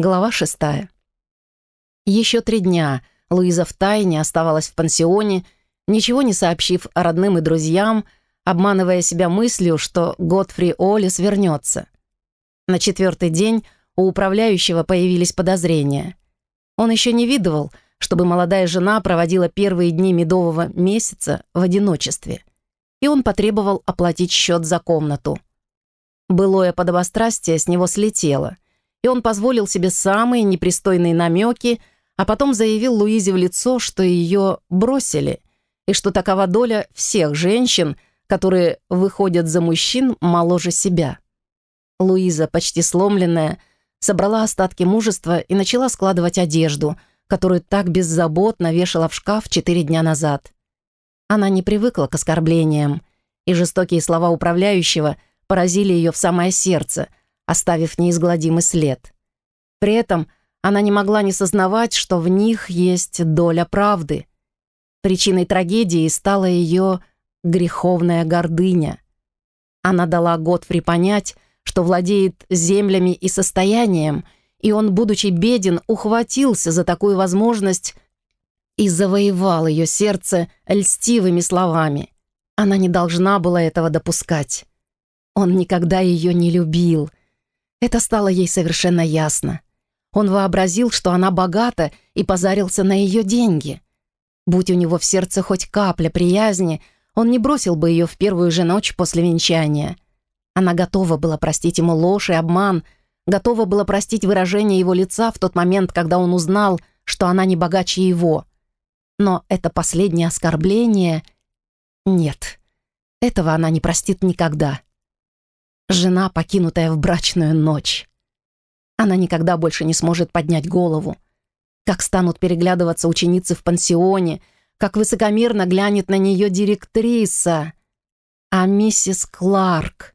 Глава шестая. Еще три дня Луиза втайне оставалась в пансионе, ничего не сообщив родным и друзьям, обманывая себя мыслью, что Готфри Олис вернется. На четвертый день у управляющего появились подозрения. Он еще не видывал, чтобы молодая жена проводила первые дни медового месяца в одиночестве, и он потребовал оплатить счет за комнату. Былое подобострастие с него слетело, и он позволил себе самые непристойные намеки, а потом заявил Луизе в лицо, что ее бросили, и что такова доля всех женщин, которые выходят за мужчин моложе себя. Луиза, почти сломленная, собрала остатки мужества и начала складывать одежду, которую так беззаботно вешала в шкаф четыре дня назад. Она не привыкла к оскорблениям, и жестокие слова управляющего поразили ее в самое сердце, оставив неизгладимый след. При этом она не могла не сознавать, что в них есть доля правды. Причиной трагедии стала ее греховная гордыня. Она дала Готфри понять, что владеет землями и состоянием, и он, будучи беден, ухватился за такую возможность и завоевал ее сердце льстивыми словами. Она не должна была этого допускать. Он никогда ее не любил. Это стало ей совершенно ясно. Он вообразил, что она богата, и позарился на ее деньги. Будь у него в сердце хоть капля приязни, он не бросил бы ее в первую же ночь после венчания. Она готова была простить ему ложь и обман, готова была простить выражение его лица в тот момент, когда он узнал, что она не богаче его. Но это последнее оскорбление... Нет, этого она не простит никогда. Жена, покинутая в брачную ночь. Она никогда больше не сможет поднять голову. Как станут переглядываться ученицы в пансионе, как высокомерно глянет на нее директриса. А миссис Кларк...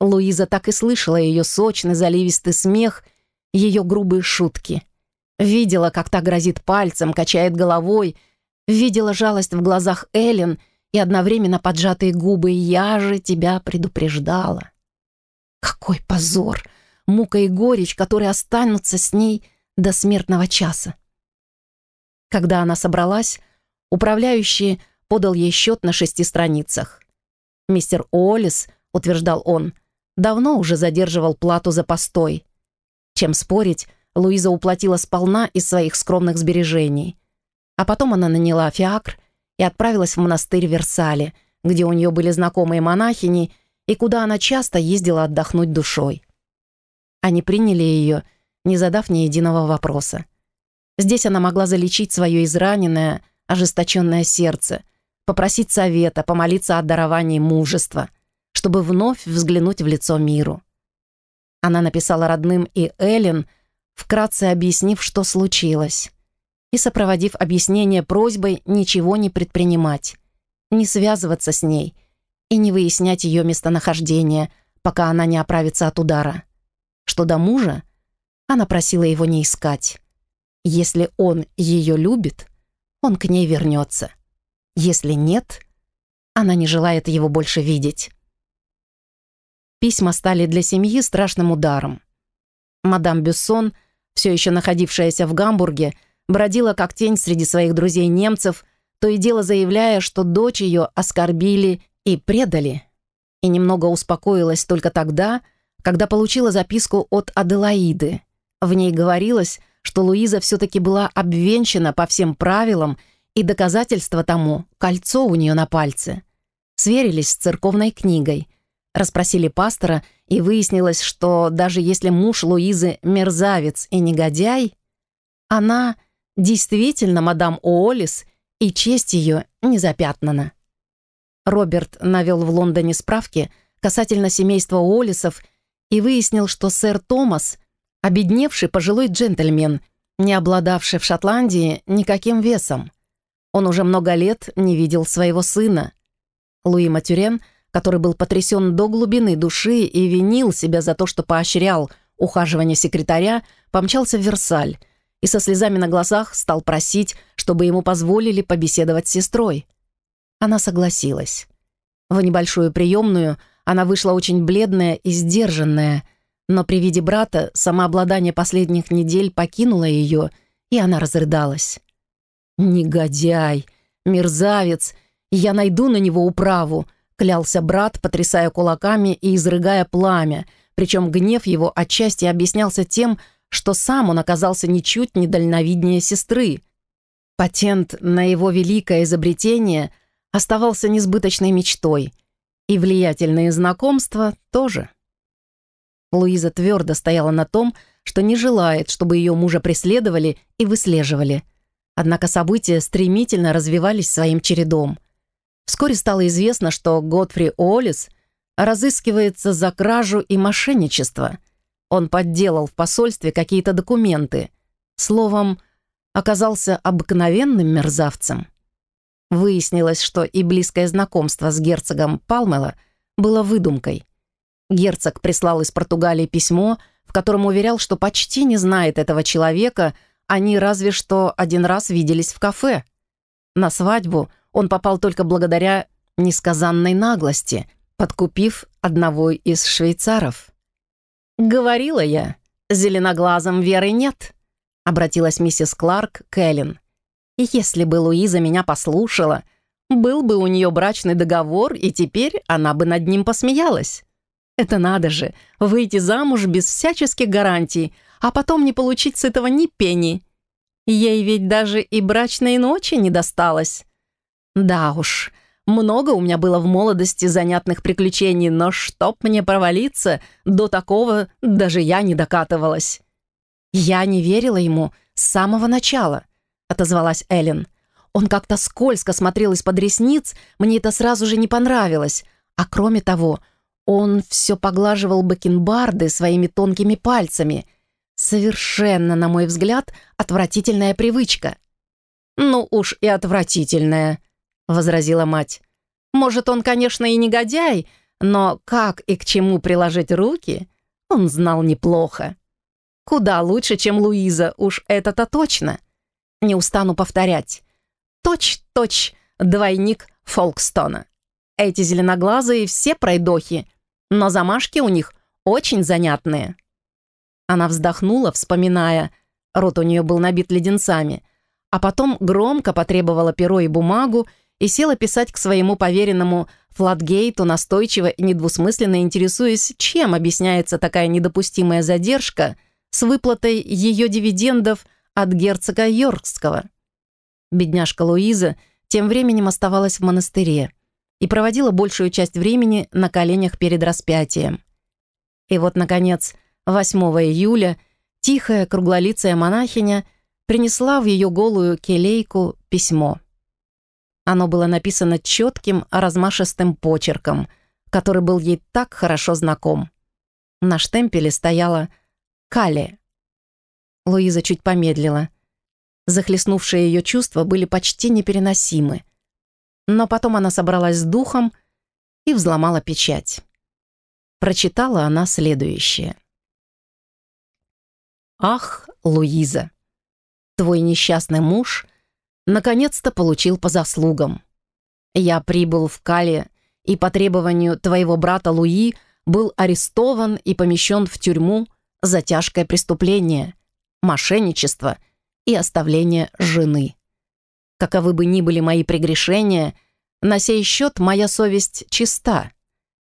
Луиза так и слышала ее сочный заливистый смех, ее грубые шутки — Видела, как та грозит пальцем, качает головой. Видела жалость в глазах Эллен и одновременно поджатые губы «Я же тебя предупреждала». Какой позор! Мука и горечь, которые останутся с ней до смертного часа. Когда она собралась, управляющий подал ей счет на шести страницах. Мистер Уоллес, утверждал он, давно уже задерживал плату за постой. Чем спорить, Луиза уплатила сполна из своих скромных сбережений. А потом она наняла фиакр и отправилась в монастырь Версале, где у нее были знакомые монахини и куда она часто ездила отдохнуть душой. Они приняли ее, не задав ни единого вопроса. Здесь она могла залечить свое израненное, ожесточенное сердце, попросить совета, помолиться о даровании мужества, чтобы вновь взглянуть в лицо миру. Она написала родным и Эллен, вкратце объяснив, что случилось, и сопроводив объяснение просьбой ничего не предпринимать, не связываться с ней и не выяснять ее местонахождение, пока она не оправится от удара. Что до мужа, она просила его не искать. Если он ее любит, он к ней вернется. Если нет, она не желает его больше видеть. Письма стали для семьи страшным ударом. Мадам Бюссон, все еще находившаяся в Гамбурге, бродила как тень среди своих друзей-немцев, то и дело заявляя, что дочь ее оскорбили и предали. И немного успокоилась только тогда, когда получила записку от Аделаиды. В ней говорилось, что Луиза все-таки была обвенчана по всем правилам, и доказательство тому — кольцо у нее на пальце. Сверились с церковной книгой, расспросили пастора — и выяснилось, что даже если муж Луизы мерзавец и негодяй, она действительно мадам Уоллес, и честь ее не запятнана. Роберт навел в Лондоне справки касательно семейства Уоллесов и выяснил, что сэр Томас — обедневший пожилой джентльмен, не обладавший в Шотландии никаким весом. Он уже много лет не видел своего сына. Луи Матюрен — который был потрясен до глубины души и винил себя за то, что поощрял ухаживание секретаря, помчался в Версаль и со слезами на глазах стал просить, чтобы ему позволили побеседовать с сестрой. Она согласилась. В небольшую приемную она вышла очень бледная и сдержанная, Но при виде брата самообладание последних недель покинуло ее, и она разрыдалась. «Негодяй! Мерзавец! Я найду на него управу!» клялся брат, потрясая кулаками и изрыгая пламя, причем гнев его отчасти объяснялся тем, что сам он оказался ничуть не дальновиднее сестры. Патент на его великое изобретение оставался несбыточной мечтой, и влиятельные знакомства тоже. Луиза твердо стояла на том, что не желает, чтобы ее мужа преследовали и выслеживали. Однако события стремительно развивались своим чередом. Вскоре стало известно, что Годфри Олис разыскивается за кражу и мошенничество. Он подделал в посольстве какие-то документы. Словом, оказался обыкновенным мерзавцем. Выяснилось, что и близкое знакомство с герцогом Палмела было выдумкой. Герцог прислал из Португалии письмо, в котором уверял, что почти не знает этого человека, они разве что один раз виделись в кафе. На свадьбу – он попал только благодаря несказанной наглости, подкупив одного из швейцаров. «Говорила я, зеленоглазом веры нет», — обратилась миссис Кларк к Эллен. «И если бы Луиза меня послушала, был бы у нее брачный договор, и теперь она бы над ним посмеялась. Это надо же, выйти замуж без всяческих гарантий, а потом не получить с этого ни пени. Ей ведь даже и брачной ночи не досталось. Да уж, много у меня было в молодости занятных приключений, но чтоб мне провалиться, до такого даже я не докатывалась. Я не верила ему с самого начала, отозвалась Эллен. Он как-то скользко смотрел из-под ресниц, мне это сразу же не понравилось. А кроме того, он все поглаживал бакенбарды своими тонкими пальцами. Совершенно, на мой взгляд, отвратительная привычка. «Ну уж и отвратительная», — возразила мать. «Может, он, конечно, и негодяй, но как и к чему приложить руки, он знал неплохо. Куда лучше, чем Луиза, уж это-то точно. Не устану повторять. Точь-точь двойник Фолкстона. Эти зеленоглазые все пройдохи, но замашки у них очень занятные». Она вздохнула, вспоминая, рот у нее был набит леденцами, а потом громко потребовала перо и бумагу и села писать к своему поверенному Флатгейту настойчиво и недвусмысленно интересуясь, чем объясняется такая недопустимая задержка с выплатой ее дивидендов от герцога Йоркского. Бедняжка Луиза тем временем оставалась в монастыре и проводила большую часть времени на коленях перед распятием. И вот, наконец, 8 июля тихая круглолицая монахиня принесла в ее голую келейку письмо. Оно было написано четким, размашистым почерком, который был ей так хорошо знаком. На штемпеле стояла «Кале». Луиза чуть помедлила. Захлестнувшие ее чувства были почти непереносимы. Но потом она собралась с духом и взломала печать. Прочитала она следующее. «Ах, Луиза, твой несчастный муж наконец-то получил по заслугам. Я прибыл в Кале и по требованию твоего брата Луи был арестован и помещен в тюрьму за тяжкое преступление, мошенничество и оставление жены. Каковы бы ни были мои прегрешения, на сей счет моя совесть чиста.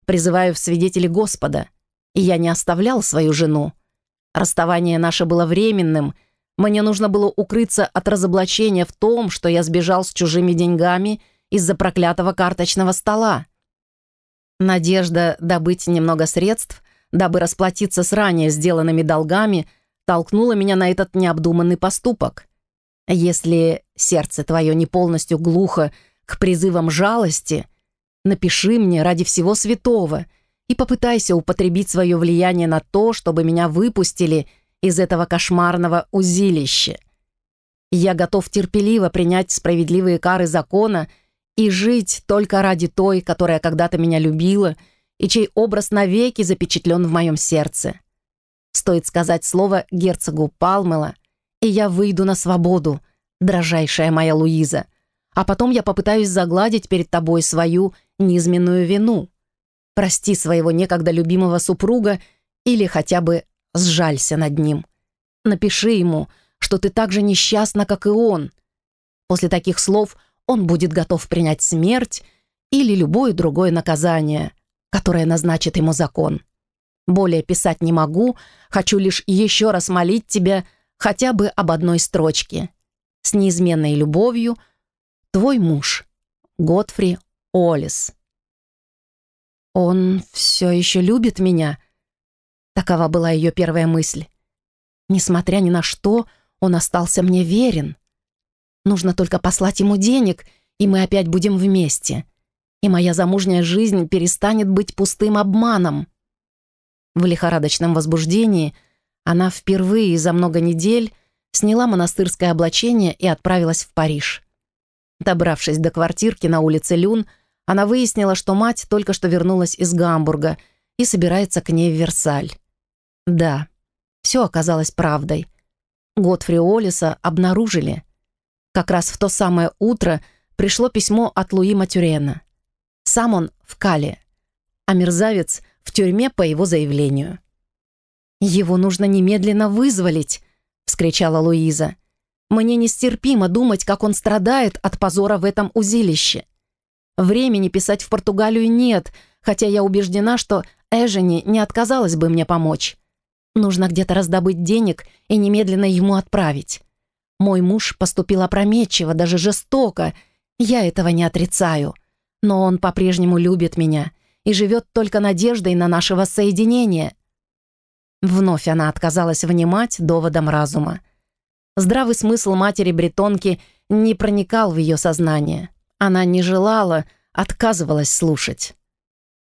Призываю в свидетели Господа, я не оставлял свою жену. Расставание наше было временным — мне нужно было укрыться от разоблачения в том, что я сбежал с чужими деньгами из-за проклятого карточного стола. Надежда добыть немного средств, дабы расплатиться с ранее сделанными долгами, толкнула меня на этот необдуманный поступок. Если сердце твое не полностью глухо к призывам жалости, напиши мне ради всего святого и попытайся употребить свое влияние на то, чтобы меня выпустили – из этого кошмарного узилища. Я готов терпеливо принять справедливые кары закона и жить только ради той, которая когда-то меня любила и чей образ навеки запечатлен в моем сердце. Стоит сказать слово герцогу Палмела, и я выйду на свободу, дрожайшая моя Луиза, а потом я попытаюсь загладить перед тобой свою низменную вину. Прости своего некогда любимого супруга Или хотя бы сжалься над ним. Напиши ему, что ты так же несчастна, как и он. После таких слов он будет готов принять смерть или любое другое наказание, которое назначит ему закон. Более писать не могу, хочу лишь еще раз молить тебя хотя бы об одной строчке. С неизменной любовью, твой муж, Готфри Олис. «Он все еще любит меня?» Такова была ее первая мысль. Несмотря ни на что, он остался мне верен. Нужно только послать ему денег, и мы опять будем вместе. И моя замужняя жизнь перестанет быть пустым обманом. В лихорадочном возбуждении она впервые за много недель сняла монастырское облачение и отправилась в Париж. Добравшись до квартирки на улице Люн, она выяснила, что мать только что вернулась из Гамбурга и собирается к ней в Версаль. Да, все оказалось правдой. Готфри Олиса обнаружили. Как раз в то самое утро пришло письмо от Луи Матюрена. Сам он в Кале, а мерзавец в тюрьме по его заявлению. «Его нужно немедленно вызволить!» — вскричала Луиза. «Мне нестерпимо думать, как он страдает от позора в этом узилище. Времени писать в Португалию нет, хотя я убеждена, что Эжени не отказалась бы мне помочь. Нужно где-то раздобыть денег и немедленно ему отправить. Мой муж поступил опрометчиво, даже жестоко. Я этого не отрицаю. Но он по-прежнему любит меня и живет только надеждой на нашего соединения. Вновь она отказалась внимать доводам разума. Здравый смысл матери-бретонки не проникал в ее сознание. Она не желала, отказывалась слушать.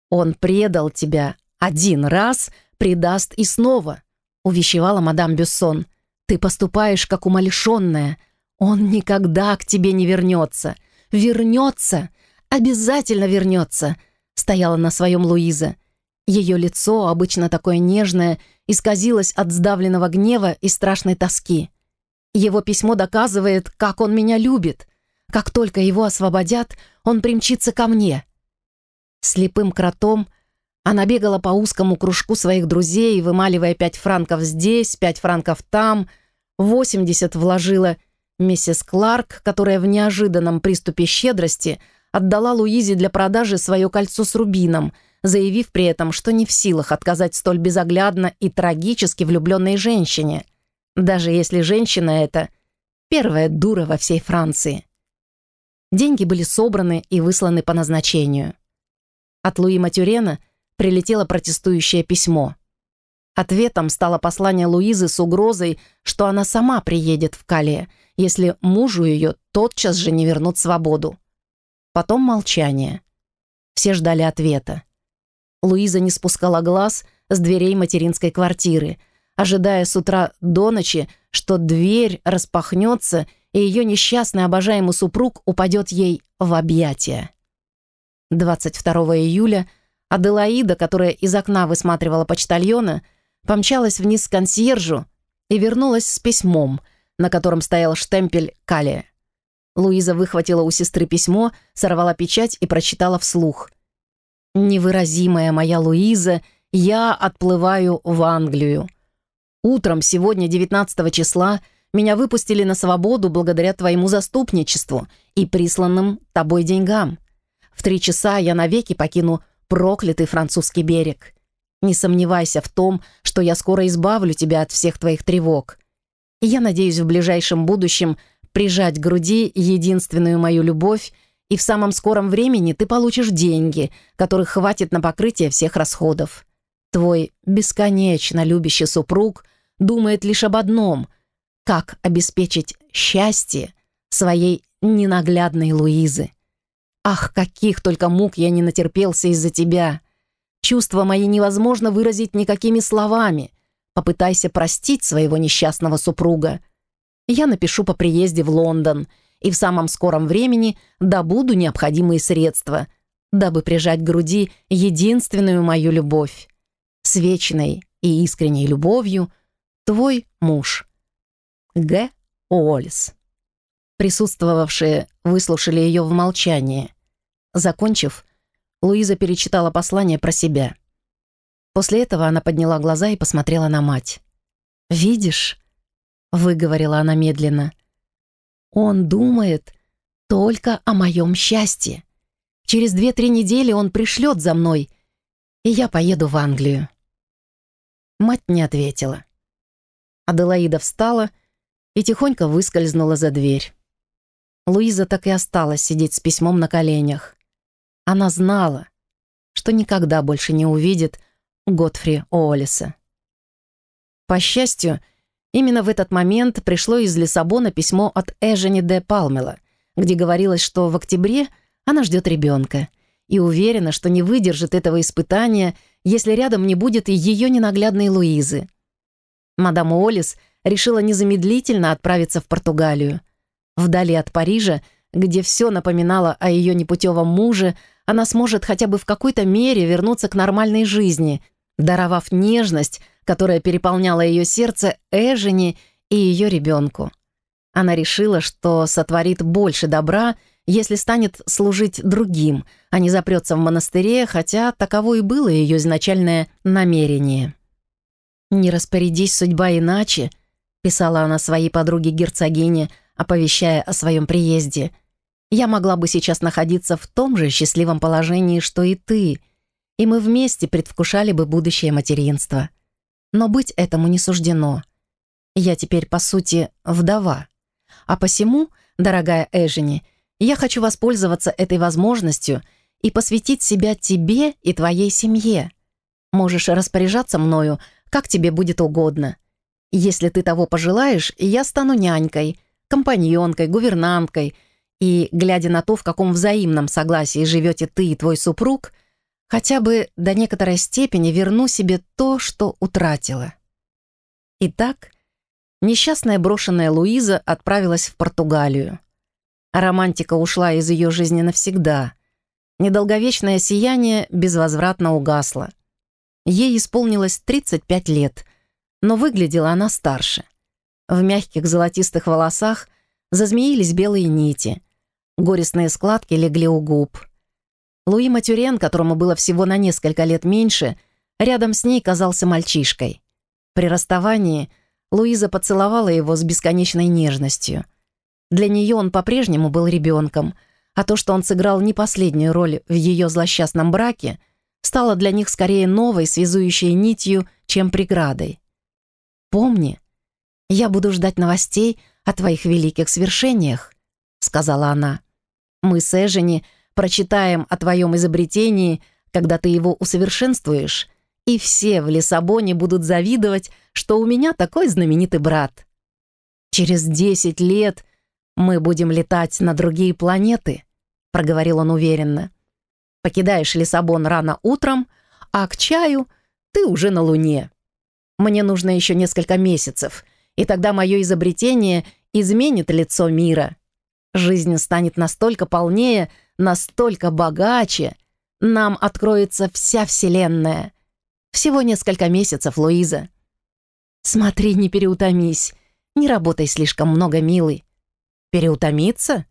«Он предал тебя один раз», предаст и снова», — увещевала мадам Бюссон. «Ты поступаешь, как умалишенная. Он никогда к тебе не вернется. Вернется! Обязательно вернется!» — стояла на своем Луиза. Ее лицо, обычно такое нежное, исказилось от сдавленного гнева и страшной тоски. Его письмо доказывает, как он меня любит. Как только его освободят, он примчится ко мне. Слепым кротом — она бегала по узкому кружку своих друзей, вымаливая пять франков здесь, пять франков там. Восемьдесят вложила миссис Кларк, которая в неожиданном приступе щедрости отдала Луизе для продажи свое кольцо с рубином, заявив при этом, что не в силах отказать столь безоглядно и трагически влюбленной женщине, даже если женщина эта первая дура во всей Франции. Деньги были собраны и высланы по назначению. От Луи Матюрена – прилетело протестующее письмо. Ответом стало послание Луизы с угрозой, что она сама приедет в Кале, если мужу ее тотчас же не вернут свободу. Потом молчание. Все ждали ответа. Луиза не спускала глаз с дверей материнской квартиры, ожидая с утра до ночи, что дверь распахнется, и ее несчастный обожаемый супруг упадет ей в объятия. 22 июля – Аделаида, которая из окна высматривала почтальона, помчалась вниз к консьержу и вернулась с письмом, на котором стоял штемпель «Калия». Луиза выхватила у сестры письмо, сорвала печать и прочитала вслух. «Невыразимая моя Луиза, я отплываю в Англию. Утром сегодня, 19 числа, меня выпустили на свободу благодаря твоему заступничеству и присланным тобой деньгам. В три часа я навеки покину проклятый французский берег. Не сомневайся в том, что я скоро избавлю тебя от всех твоих тревог. Я надеюсь в ближайшем будущем прижать к груди единственную мою любовь, и в самом скором времени ты получишь деньги, которых хватит на покрытие всех расходов. Твой бесконечно любящий супруг думает лишь об одном — как обеспечить счастье своей ненаглядной Луизы. Ах, каких только мук я не натерпелся из-за тебя. Чувства мои невозможно выразить никакими словами. Попытайся простить своего несчастного супруга. Я напишу по приезде в Лондон и в самом скором времени добуду необходимые средства, дабы прижать к груди единственную мою любовь. С вечной и искренней любовью твой муж. Г. Уоллес. Присутствовавшие выслушали ее в молчании. Закончив, Луиза перечитала послание про себя. После этого она подняла глаза и посмотрела на мать. «Видишь?» — выговорила она медленно. «Он думает только о моем счастье. Через две-три недели он пришлет за мной, и я поеду в Англию». Мать не ответила. Аделаида встала и тихонько выскользнула за дверь. Луиза так и осталась сидеть с письмом на коленях. Она знала, что никогда больше не увидит Готфри Оолиса. По счастью, именно в этот момент пришло из Лиссабона письмо от Эжени де Палмела, где говорилось, что в октябре она ждет ребенка и уверена, что не выдержит этого испытания, если рядом не будет и ее ненаглядной Луизы. Мадам Уоллес решила незамедлительно отправиться в Португалию. Вдали от Парижа, где все напоминало о ее непутевом муже, она сможет хотя бы в какой-то мере вернуться к нормальной жизни, даровав нежность, которая переполняла ее сердце Эжени и ее ребенку. Она решила, что сотворит больше добра, если станет служить другим, а не запрется в монастыре, хотя таково и было ее изначальное намерение. «Не распорядись судьба иначе», — писала она своей подруге-герцогине, оповещая о своем приезде. «Я могла бы сейчас находиться в том же счастливом положении, что и ты, и мы вместе предвкушали бы будущее материнство. Но быть этому не суждено. Я теперь, по сути, вдова. А посему, дорогая Эжени, я хочу воспользоваться этой возможностью и посвятить себя тебе и твоей семье. Можешь распоряжаться мною, как тебе будет угодно. Если ты того пожелаешь, я стану нянькой, компаньонкой, гувернанткой, и, глядя на то, в каком взаимном согласии живете ты и твой супруг, хотя бы до некоторой степени верну себе то, что утратила. Итак, несчастная брошенная Луиза отправилась в Португалию. Романтика ушла из ее жизни навсегда. Недолговечное сияние безвозвратно угасло. Ей исполнилось 35 лет, но выглядела она старше. В мягких золотистых волосах зазмеились белые нити. Горестные складки легли у губ. Луи Матюрен, которому было всего на несколько лет меньше, рядом с ней казался мальчишкой. При расставании Луиза поцеловала его с бесконечной нежностью. Для нее он по-прежнему был ребенком, а то, что он сыграл не последнюю роль в ее злосчастном браке, стало для них скорее новой связующей нитью, чем преградой. «Помни, я буду ждать новостей о твоих великих свершениях», — сказала она. «Мы с Эжени прочитаем о твоем изобретении, когда ты его усовершенствуешь, и все в Лиссабоне будут завидовать, что у меня такой знаменитый брат. Через десять лет мы будем летать на другие планеты», — проговорил он уверенно. Покидаешь Лиссабон рано утром, а к чаю ты уже на Луне. Мне нужно еще несколько месяцев, и тогда мое изобретение изменит лицо мира. Жизнь станет настолько полнее, настолько богаче. Нам откроется вся Вселенная. Всего несколько месяцев, Луиза. Смотри, не переутомись. Не работай слишком много, милый. Переутомиться?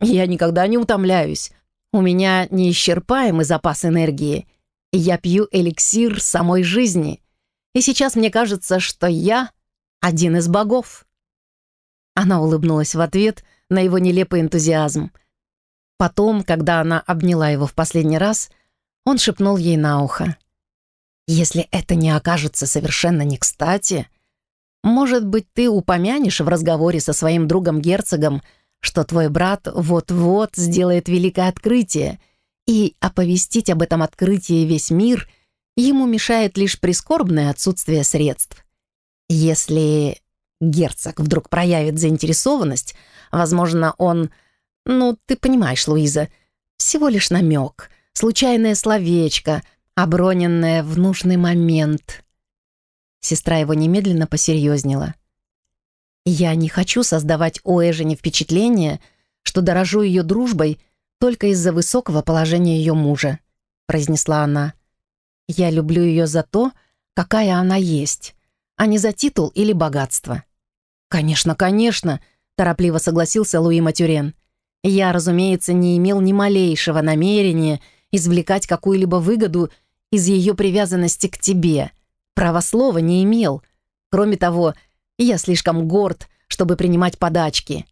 Я никогда не утомляюсь. У меня неисчерпаемый запас энергии. Я пью эликсир самой жизни. И сейчас мне кажется, что я один из богов. Она улыбнулась в ответ на его нелепый энтузиазм. Потом, когда она обняла его в последний раз, он шепнул ей на ухо. «Если это не окажется совершенно не кстати, может быть, ты упомянешь в разговоре со своим другом-герцогом что твой брат вот-вот сделает великое открытие, и оповестить об этом открытии весь мир ему мешает лишь прискорбное отсутствие средств. Если герцог вдруг проявит заинтересованность, возможно, он... Ну, ты понимаешь, Луиза, всего лишь намек, случайное словечко, оброненное в нужный момент. Сестра его немедленно посерьезнела — я не хочу создавать у Эжени впечатление, что дорожу ее дружбой только из-за высокого положения ее мужа», — произнесла она. «Я люблю ее за то, какая она есть, а не за титул или богатство». «Конечно, конечно», — торопливо согласился Луи Матюрен. «Я, разумеется, не имел ни малейшего намерения извлекать какую-либо выгоду из ее привязанности к тебе. Права слова не имел. Кроме того, я слишком горд, чтобы принимать подачки.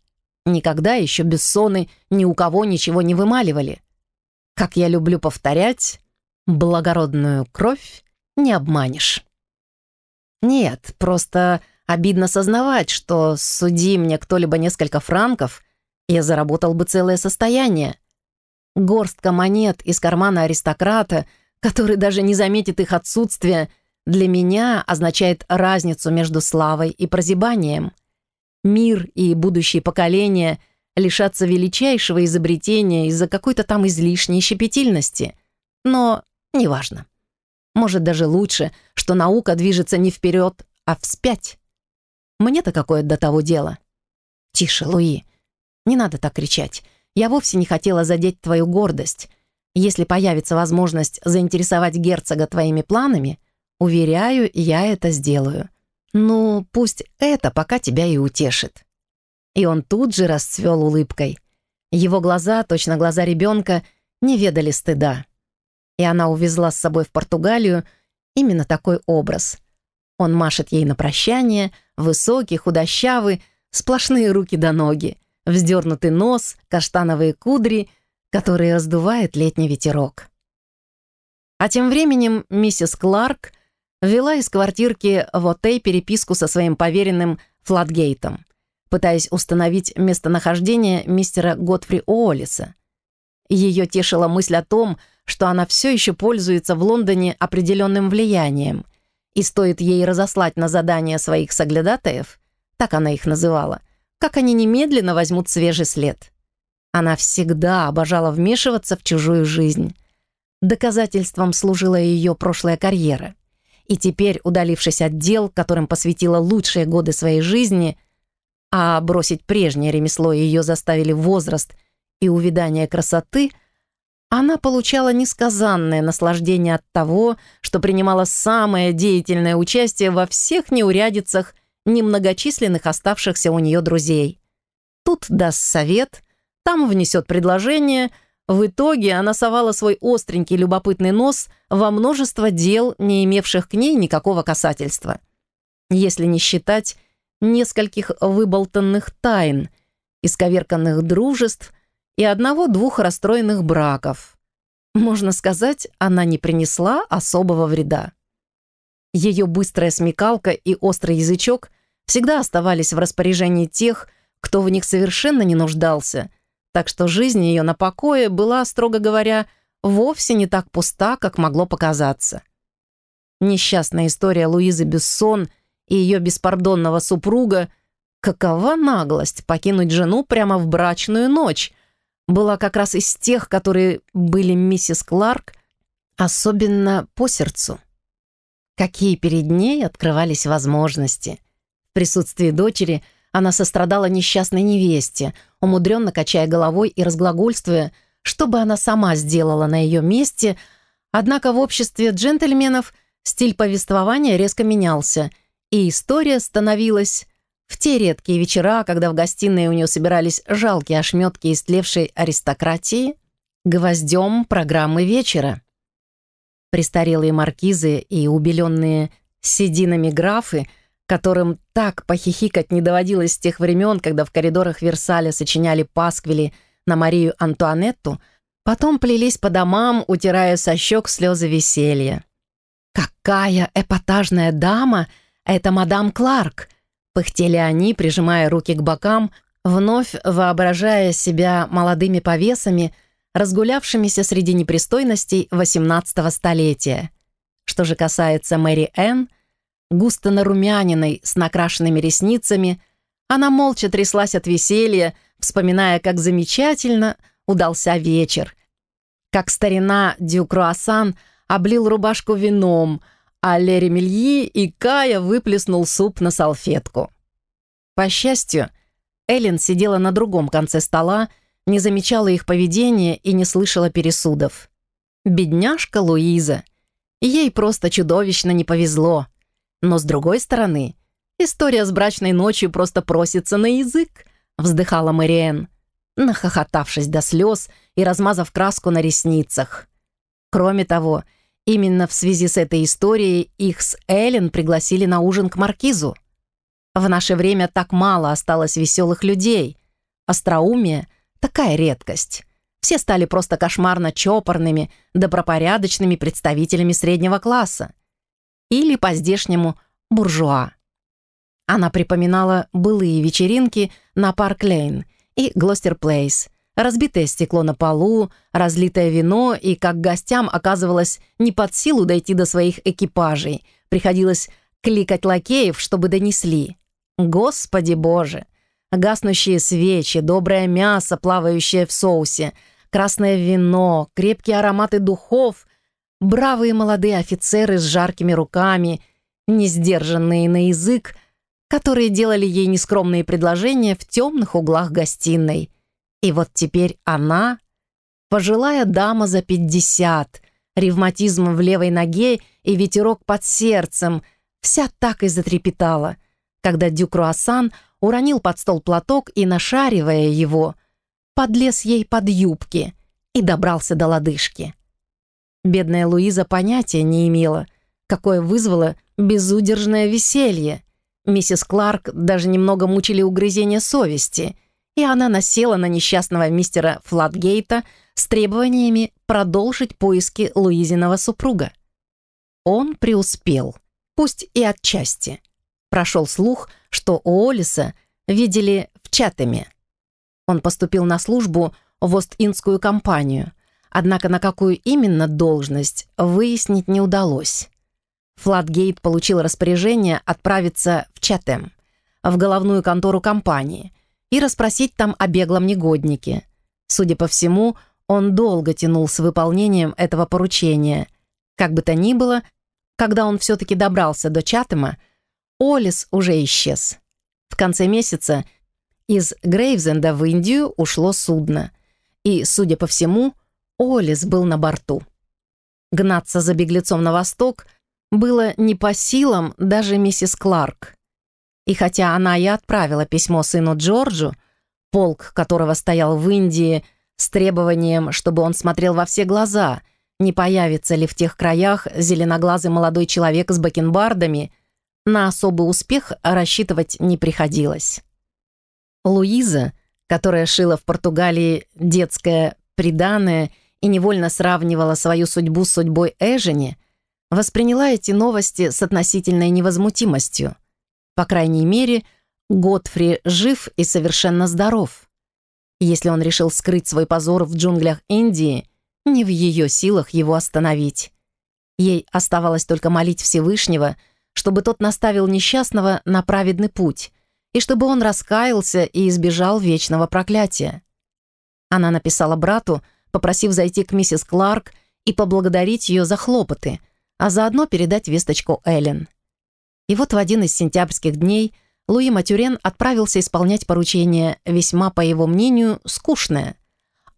Никогда еще бессоны ни у кого ничего не вымаливали. Как я люблю повторять, благородную кровь не обманешь. Нет, просто обидно сознавать, что суди мне кто-либо несколько франков, я заработал бы целое состояние. Горстка монет из кармана аристократа, который даже не заметит их отсутствие, для меня означает разницу между славой и прозябанием. Мир и будущие поколения лишатся величайшего изобретения из-за какой-то там излишней щепетильности. Но неважно. Может, даже лучше, что наука движется не вперед, а вспять. Мне-то какое до того дело? Тише, Луи. Не надо так кричать. Я вовсе не хотела задеть твою гордость. Если появится возможность заинтересовать герцога твоими планами, уверяю, я это сделаю. Ну, пусть это пока тебя и утешит». И он тут же расцвел улыбкой. Его глаза, точно глаза ребенка, не ведали стыда. И она увезла с собой в Португалию именно такой образ. Он машет ей на прощание, высокий, худощавый, сплошные руки до ноги, вздернутый нос, каштановые кудри, которые раздувает летний ветерок. А тем временем миссис Кларк вела из квартирки в Отей переписку со своим поверенным Флатгейтом, пытаясь установить местонахождение мистера Готфри Уоллиса. Ее тешила мысль о том, что она все еще пользуется в Лондоне определенным влиянием, и стоит ей разослать на задание своих соглядатаев, так она их называла, как они немедленно возьмут свежий след. Она всегда обожала вмешиваться в чужую жизнь. Доказательством служила ее прошлая карьера. И теперь, удалившись от дел, которым посвятила лучшие годы своей жизни, а бросить прежнее ремесло ее заставили возраст и увядание красоты, она получала несказанное наслаждение от того, что принимала самое деятельное участие во всех неурядицах немногочисленных оставшихся у нее друзей. Тут даст совет, там внесет предложение. В итоге она совала свой остренький любопытный нос во множество дел, не имевших к ней никакого касательства. Если не считать нескольких выболтанных тайн, исковерканных дружеств и одного-двух расстроенных браков. Можно сказать, она не принесла особого вреда. Ее быстрая смекалка и острый язычок всегда оставались в распоряжении тех, кто в них совершенно не нуждался, так что жизнь ее на покое была, строго говоря, вовсе не так пуста, как могло показаться. Несчастная история Луизы Бессон и ее беспардонного супруга «Какова наглость покинуть жену прямо в брачную ночь?» была как раз из тех, которые были миссис Кларк, особенно по сердцу. Какие перед ней открывались возможности. Присутствии дочери она сострадала несчастной невесте, умудренно качая головой и разглагольствуя, что бы она сама сделала на ее месте, однако в обществе джентльменов стиль повествования резко менялся, и история становилась в те редкие вечера, когда в гостиной у нее собирались жалкие ошметки истлевшей аристократии, гвоздем программы вечера. Престарелые маркизы и убеленные сединами графы, которым так похихикать не доводилось с тех времен, когда в коридорах Версаля сочиняли пасквили на Марию Антуанетту, потом плелись по домам, утирая со щек слезы веселья. «Какая эпатажная дама! Это мадам Кларк!» Пыхтели они, прижимая руки к бокам, вновь воображая себя молодыми повесами, разгулявшимися среди непристойностей XVIII столетия. Что же касается Мэри Энн, густо нарумяниной, с накрашенными ресницами, она молча тряслась от веселья, вспоминая, как замечательно удался вечер, как старина Дюкруассан облил рубашку вином, а Лерри Мельи и Кая выплеснул суп на салфетку. По счастью, Эллен сидела на другом конце стола, не замечала их поведения и не слышала пересудов. Бедняжка Луиза. Ей просто чудовищно не повезло. Но с другой стороны, история с брачной ночью просто просится на язык, вздыхала Мэриэн, нахохотавшись до слез и размазав краску на ресницах. Кроме того, Именно в связи с этой историей их с Эллен пригласили на ужин к Маркизу. В наше время так мало осталось веселых людей. Остроумие — такая редкость. Все стали просто кошмарно чопорными, добропорядочными представителями среднего класса. Или, по-здешнему, буржуа. Она припоминала былые вечеринки на Парк-Лейн и Глостер-Плейс, разбитое стекло на полу, разлитое вино, и как гостям оказывалось не под силу дойти до своих экипажей, приходилось кликать лакеев, чтобы донесли. Господи боже! Гаснущие свечи, доброе мясо, плавающее в соусе — красное вино, крепкие ароматы духов, бравые молодые офицеры с жаркими руками, несдержанные на язык, которые делали ей нескромные предложения в темных углах гостиной. И вот теперь она, пожилая дама за пятьдесят, ревматизм в левой ноге и ветерок под сердцем, вся так и затрепетала, когда Дюкруассан уронил под стол платок и, нашаривая его, подлез ей под юбки и добрался до лодыжки. Бедная Луиза понятия не имела, какое вызвало безудержное веселье. Миссис Кларк даже немного мучили угрызения совести, и она насела на несчастного мистера Флатгейта с требованиями продолжить поиски Луизиного супруга. Он преуспел, пусть и отчасти. Прошел слух, что Уоллиса видели в Чатами. Он поступил на службу в Ост-Индскую компанию, однако на какую именно должность выяснить не удалось. Флатгейт получил распоряжение отправиться в Чатем, в головную контору компании, и расспросить там о беглом негоднике. Судя по всему, он долго тянул с выполнением этого поручения. Как бы то ни было, когда он все-таки добрался до Чатема, Олис уже исчез. В конце месяца из Грейвзенда в Индию ушло судно, и, судя по всему, Олис был на борту. Гнаться за беглецом на восток было не по силам даже миссис Кларк. И хотя она и отправила письмо сыну Джорджу, полк которого стоял в Индии, с требованием, чтобы он смотрел во все глаза, не появится ли в тех краях зеленоглазый молодой человек с бакенбардами, на особый успех рассчитывать не приходилось. Луиза, которая шила в Португалии детское приданое и невольно сравнивала свою судьбу с судьбой Эжени, восприняла эти новости с относительной невозмутимостью. По крайней мере, Готфри жив и совершенно здоров. Если он решил скрыть свой позор в джунглях Индии, не в ее силах его остановить. Ей оставалось только молить Всевышнего, чтобы тот наставил несчастного на праведный путь — и чтобы он раскаялся и избежал вечного проклятия. Она написала брату, попросив зайти к миссис Кларк и поблагодарить ее за хлопоты, а заодно передать весточку Эллен. И вот в один из сентябрьских дней Луи Матюрен отправился исполнять поручение, весьма, по его мнению, скучное.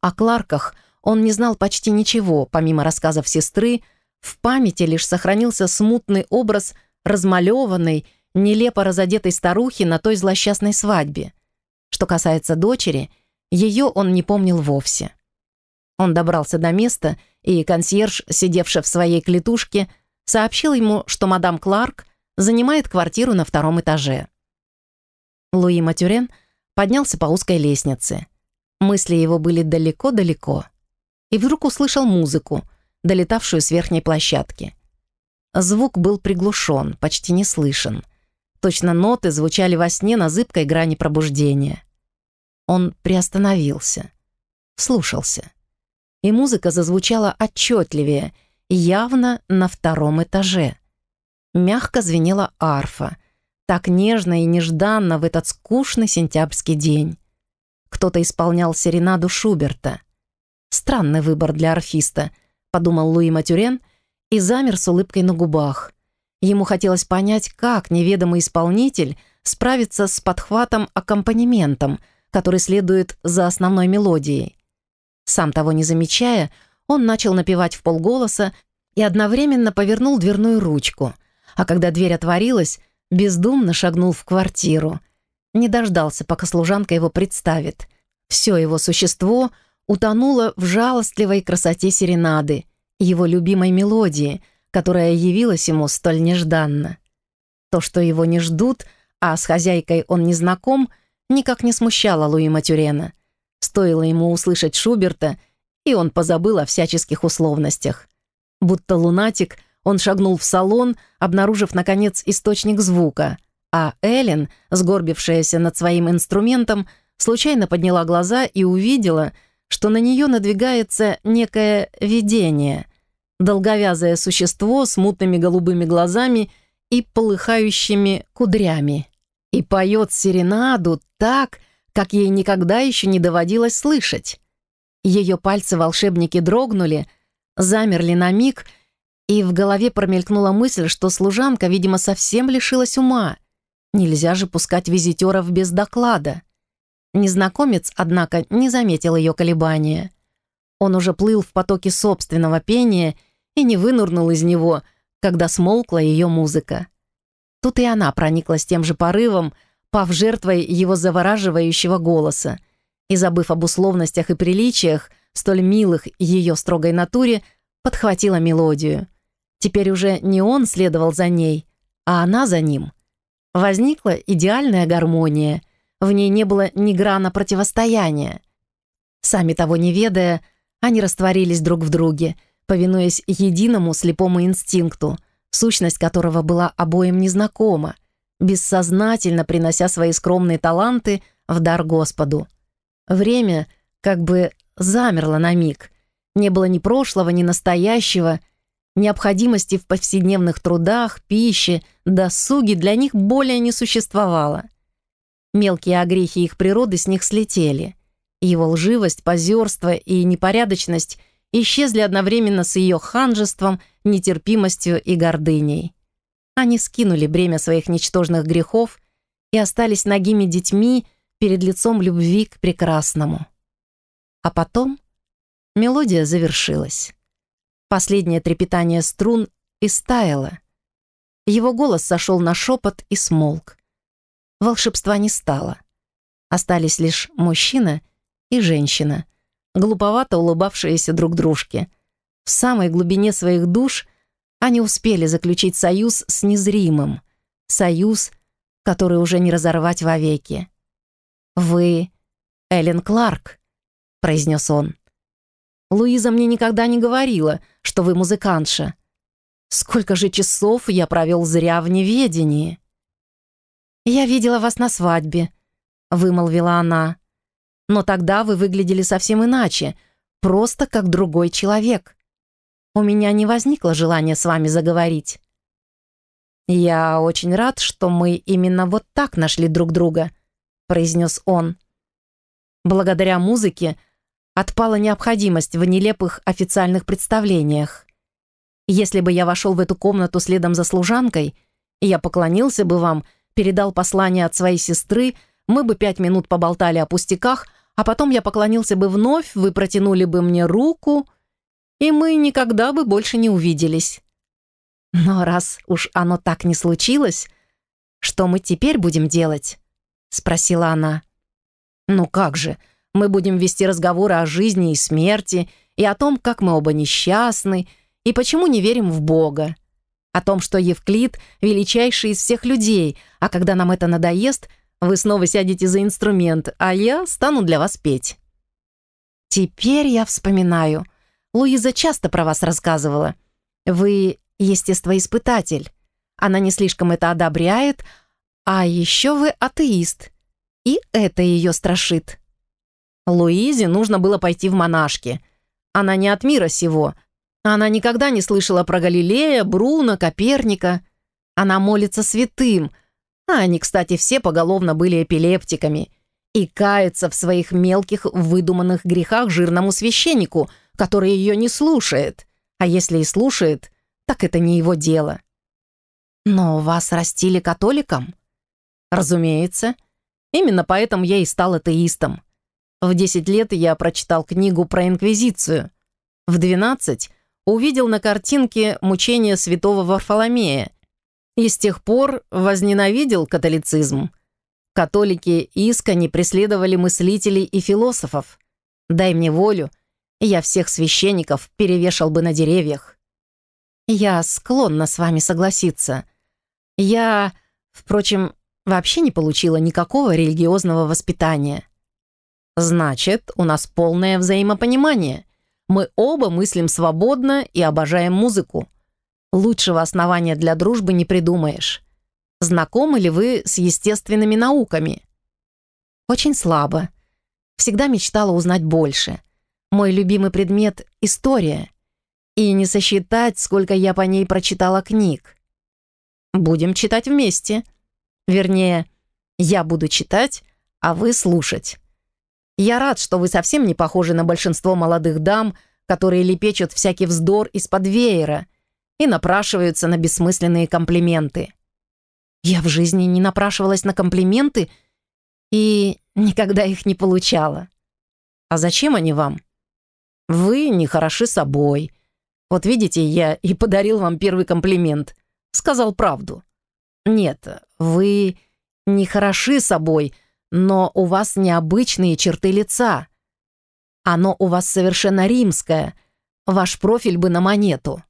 О Кларках он не знал почти ничего, помимо рассказов сестры, в памяти лишь сохранился смутный образ размалеванной нелепо разодетой старухи на той злосчастной свадьбе. Что касается дочери, ее он не помнил вовсе. Он добрался до места, и консьерж, сидевший в своей клетушке, сообщил ему, что мадам Кларк занимает квартиру на втором этаже. Луи Матюрен поднялся по узкой лестнице. Мысли его были далеко-далеко. И вдруг услышал музыку, долетавшую с верхней площадки. Звук был приглушен, почти не слышен — Точно ноты звучали во сне на зыбкой грани пробуждения. Он приостановился, вслушался. И музыка зазвучала отчетливее, явно на втором этаже. Мягко звенела арфа, так нежно и нежданно в этот скучный сентябрьский день. Кто-то исполнял серенаду Шуберта. Странный выбор для арфиста, подумал Луи Матюрен и замер с улыбкой на губах. Ему хотелось понять, как неведомый исполнитель справится с подхватом аккомпанементом, который следует за основной мелодией. Сам того не замечая, он начал напевать в полголоса и одновременно повернул дверную ручку, а когда дверь отворилась, бездумно шагнул в квартиру. Не дождался, пока служанка его представит. Все его существо утонуло в жалостливой красоте серенады, его любимой мелодии, которая явилась ему столь нежданно. То, что его не ждут, а с хозяйкой он не знаком, никак не смущало Луи Матюрена. Стоило ему услышать Шуберта, и он позабыл о всяческих условностях. Будто лунатик, он шагнул в салон, обнаружив, наконец, источник звука, а Эллен, сгорбившаяся над своим инструментом, случайно подняла глаза и увидела, что на нее надвигается некое видение. Долговязое существо с мутными голубыми глазами и полыхающими кудрями. И поет серенаду так, как ей никогда еще не доводилось слышать. Ее пальцы волшебники дрогнули, замерли на миг, и в голове промелькнула мысль, что служанка, видимо, совсем лишилась ума. Нельзя же пускать визитеров без доклада. Незнакомец, однако, не заметил ее колебания. Он уже плыл в потоке собственного пения и не вынурнул из него, когда смолкла ее музыка. Тут и она прониклась тем же порывом, пав жертвой его завораживающего голоса, и, забыв об условностях и приличиях, столь милых ее строгой натуре, подхватила мелодию. Теперь уже не он следовал за ней, а она за ним. Возникла идеальная гармония, в ней не было ни грана противостояния. Сами того не ведая, они растворились друг в друге, повинуясь единому слепому инстинкту, сущность которого была обоим незнакома, бессознательно принося свои скромные таланты в дар Господу. Время как бы замерло на миг. Не было ни прошлого, ни настоящего. Необходимости в повседневных трудах, пище, досуге для них более не существовало. Мелкие огрехи их природы с них слетели. Его лживость, позерство и непорядочность исчезли одновременно с ее ханжеством, нетерпимостью и гордыней. Они скинули бремя своих ничтожных грехов и остались нагими детьми перед лицом любви к прекрасному. А потом мелодия завершилась. Последнее трепетание струн истаяло. Его голос сошел на шепот и смолк волшебства не стало. Остались лишь мужчина и женщина, глуповато улыбавшиеся друг дружке. В самой глубине своих душ они успели заключить союз с незримым, союз, который уже не разорвать вовеки. «Вы Эллен Кларк», — произнес он. «Луиза мне никогда не говорила, что вы музыкантша. Сколько же часов я провел зря в неведении». «Я видела вас на свадьбе», — вымолвила она. «Но тогда вы выглядели совсем иначе, просто как другой человек. У меня не возникло желания с вами заговорить». «Я очень рад, что мы именно вот так нашли друг друга», — произнес он. «Благодаря музыке отпала необходимость в нелепых официальных представлениях. Если бы я вошел в эту комнату следом за служанкой, я поклонился бы вам передал послание от своей сестры, мы бы пять минут поболтали о пустяках, а потом я поклонился бы вновь, вы протянули бы мне руку, и мы никогда бы больше не увиделись. Но раз уж оно так не случилось, что мы теперь будем делать?» — спросила она. «Ну как же, мы будем вести разговоры о жизни и смерти, и о том, как мы оба несчастны, и почему не верим в Бога о том, что Евклид — величайший из всех людей, а когда нам это надоест, вы снова сядете за инструмент, а я стану для вас петь. Теперь я вспоминаю. Луиза часто про вас рассказывала. Вы естествоиспытатель. Она не слишком это одобряет, а еще вы атеист. И это ее страшит. Луизе нужно было пойти в монашки. Она не от мира сего — она никогда не слышала про Галилея, Бруно, Коперника. Она молится святым, а они, кстати, все поголовно были эпилептиками, и кается в своих мелких выдуманных грехах жирному священнику, который ее не слушает. А если и слушает, так это не его дело. Но вас растили католиком? Разумеется. Именно поэтому я и стал атеистом. В 10 лет я прочитал книгу про Инквизицию. В 12 увидел на картинке мучения святого Варфоломея и с тех пор возненавидел католицизм. Католики искренне преследовали мыслителей и философов. Дай мне волю, я всех священников перевешал бы на деревьях. Я склонна с вами согласиться. Я, впрочем, вообще не получила никакого религиозного воспитания. Значит, у нас полное взаимопонимание. Мы оба мыслим свободно и обожаем музыку. Лучшего основания для дружбы не придумаешь. Знакомы ли вы с естественными науками? Очень слабо. Всегда мечтала узнать больше. Мой любимый предмет — история. И не сосчитать, сколько я по ней прочитала книг. Будем читать вместе. Вернее, я буду читать, а вы слушать. Я рад, что вы совсем не похожи на большинство молодых дам, которые лепечут всякий вздор из-под веера и напрашиваются на бессмысленные комплименты. Я в жизни не напрашивалась на комплименты и никогда их не получала. А зачем они вам? Вы не хороши собой. Вот видите, я и подарил вам первый комплимент. Сказал правду. Нет, вы не хороши собой, но у вас необычные черты лица. Оно у вас совершенно римское. Ваш профиль бы на монету».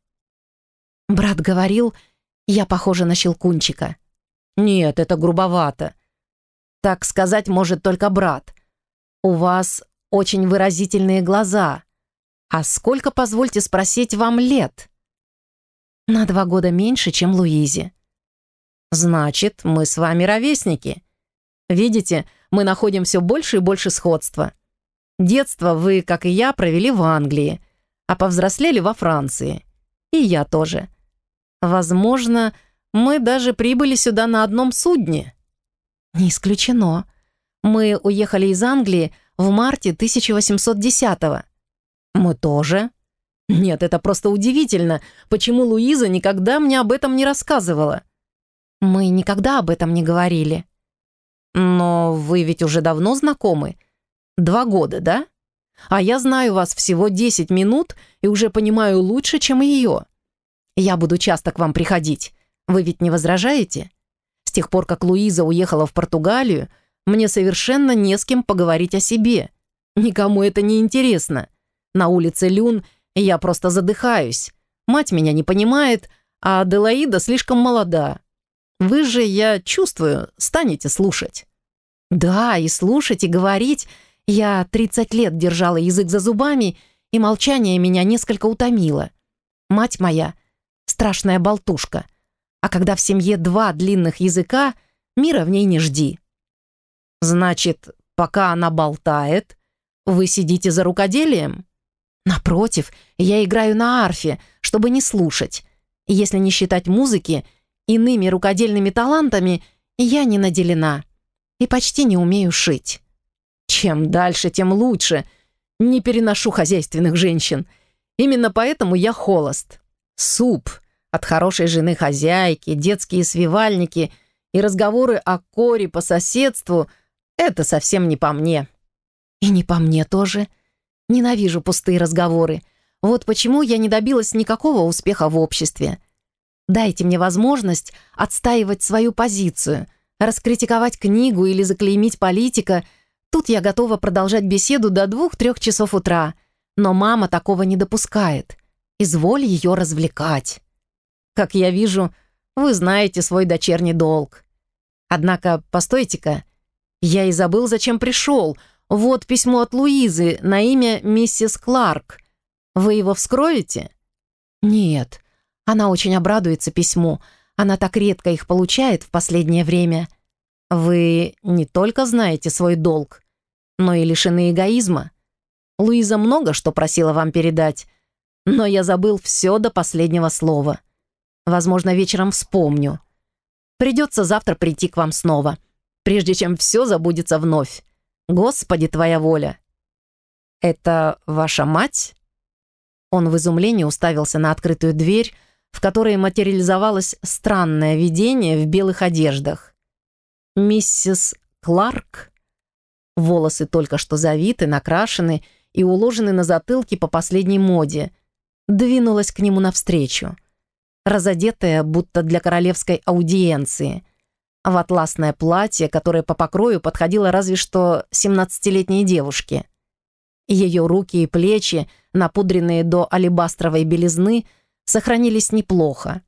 Брат говорил, я похожа на щелкунчика. «Нет, это грубовато. Так сказать может только брат. У вас очень выразительные глаза. А сколько, позвольте спросить, вам лет?» «На два года меньше, чем Луизе». «Значит, мы с вами ровесники. Видите, мы находим все больше и больше сходства. Детство вы, как и я, провели в Англии, а повзрослели во Франции. И я тоже. Возможно, мы даже прибыли сюда на одном судне. Не исключено. Мы уехали из Англии в марте 1810-го. Мы тоже. Нет, это просто удивительно, почему Луиза никогда мне об этом не рассказывала. Мы никогда об этом не говорили. «Но вы ведь уже давно знакомы? Два года, да? А я знаю вас всего десять минут и уже понимаю лучше, чем ее. Я буду часто к вам приходить. Вы ведь не возражаете? С тех пор, как Луиза уехала в Португалию, мне совершенно не с кем поговорить о себе. Никому это не интересно. На улице Люн я просто задыхаюсь. Мать меня не понимает, а Аделаида слишком молода. Вы же, я чувствую, станете слушать. Да, и слушать, и говорить. Я 30 лет держала язык за зубами, и молчание меня несколько утомило. Мать моя — страшная болтушка. А когда в семье два длинных языка, мира в ней не жди. Значит, пока она болтает, вы сидите за рукоделием? Напротив, я играю на арфе, чтобы не слушать. Если не считать музыки — Иными рукодельными талантами я не наделена и почти не умею шить. Чем дальше, тем лучше. Не переношу хозяйственных женщин. Именно поэтому я холост. Суп от хорошей жены хозяйки, детские свивальники и разговоры о коре по соседству — это совсем не по мне. И не по мне тоже. Ненавижу пустые разговоры. Вот почему я не добилась никакого успеха в обществе. Дайте мне возможность отстаивать свою позицию, раскритиковать книгу или заклеймить политика. Тут я готова продолжать беседу до двух-трех часов утра. Но мама такого не допускает. Изволь ее развлекать. Как я вижу, вы знаете свой дочерний долг. Однако, постойте-ка, я и забыл, зачем пришел. Вот письмо от Луизы на имя миссис Кларк. Вы его вскроете? Нет, она очень обрадуется письму. Она так редко их получает в последнее время. Вы не только знаете свой долг, но и лишены эгоизма. Луиза много что просила вам передать, но я забыл все до последнего слова. Возможно, вечером вспомню. Придется завтра прийти к вам снова, прежде чем все забудется вновь. Господи, твоя воля!» «Это ваша мать?» Он в изумлении уставился на открытую дверь, в которой материализовалось странное видение в белых одеждах. Миссис Кларк, волосы только что завиты, накрашены и уложены на затылке по последней моде, двинулась к нему навстречу, разодетая, будто для королевской аудиенции, в атласное платье, которое по покрою подходило разве что 17-летней девушке. Ее руки и плечи, напудренные до алебастровой белизны, сохранились неплохо.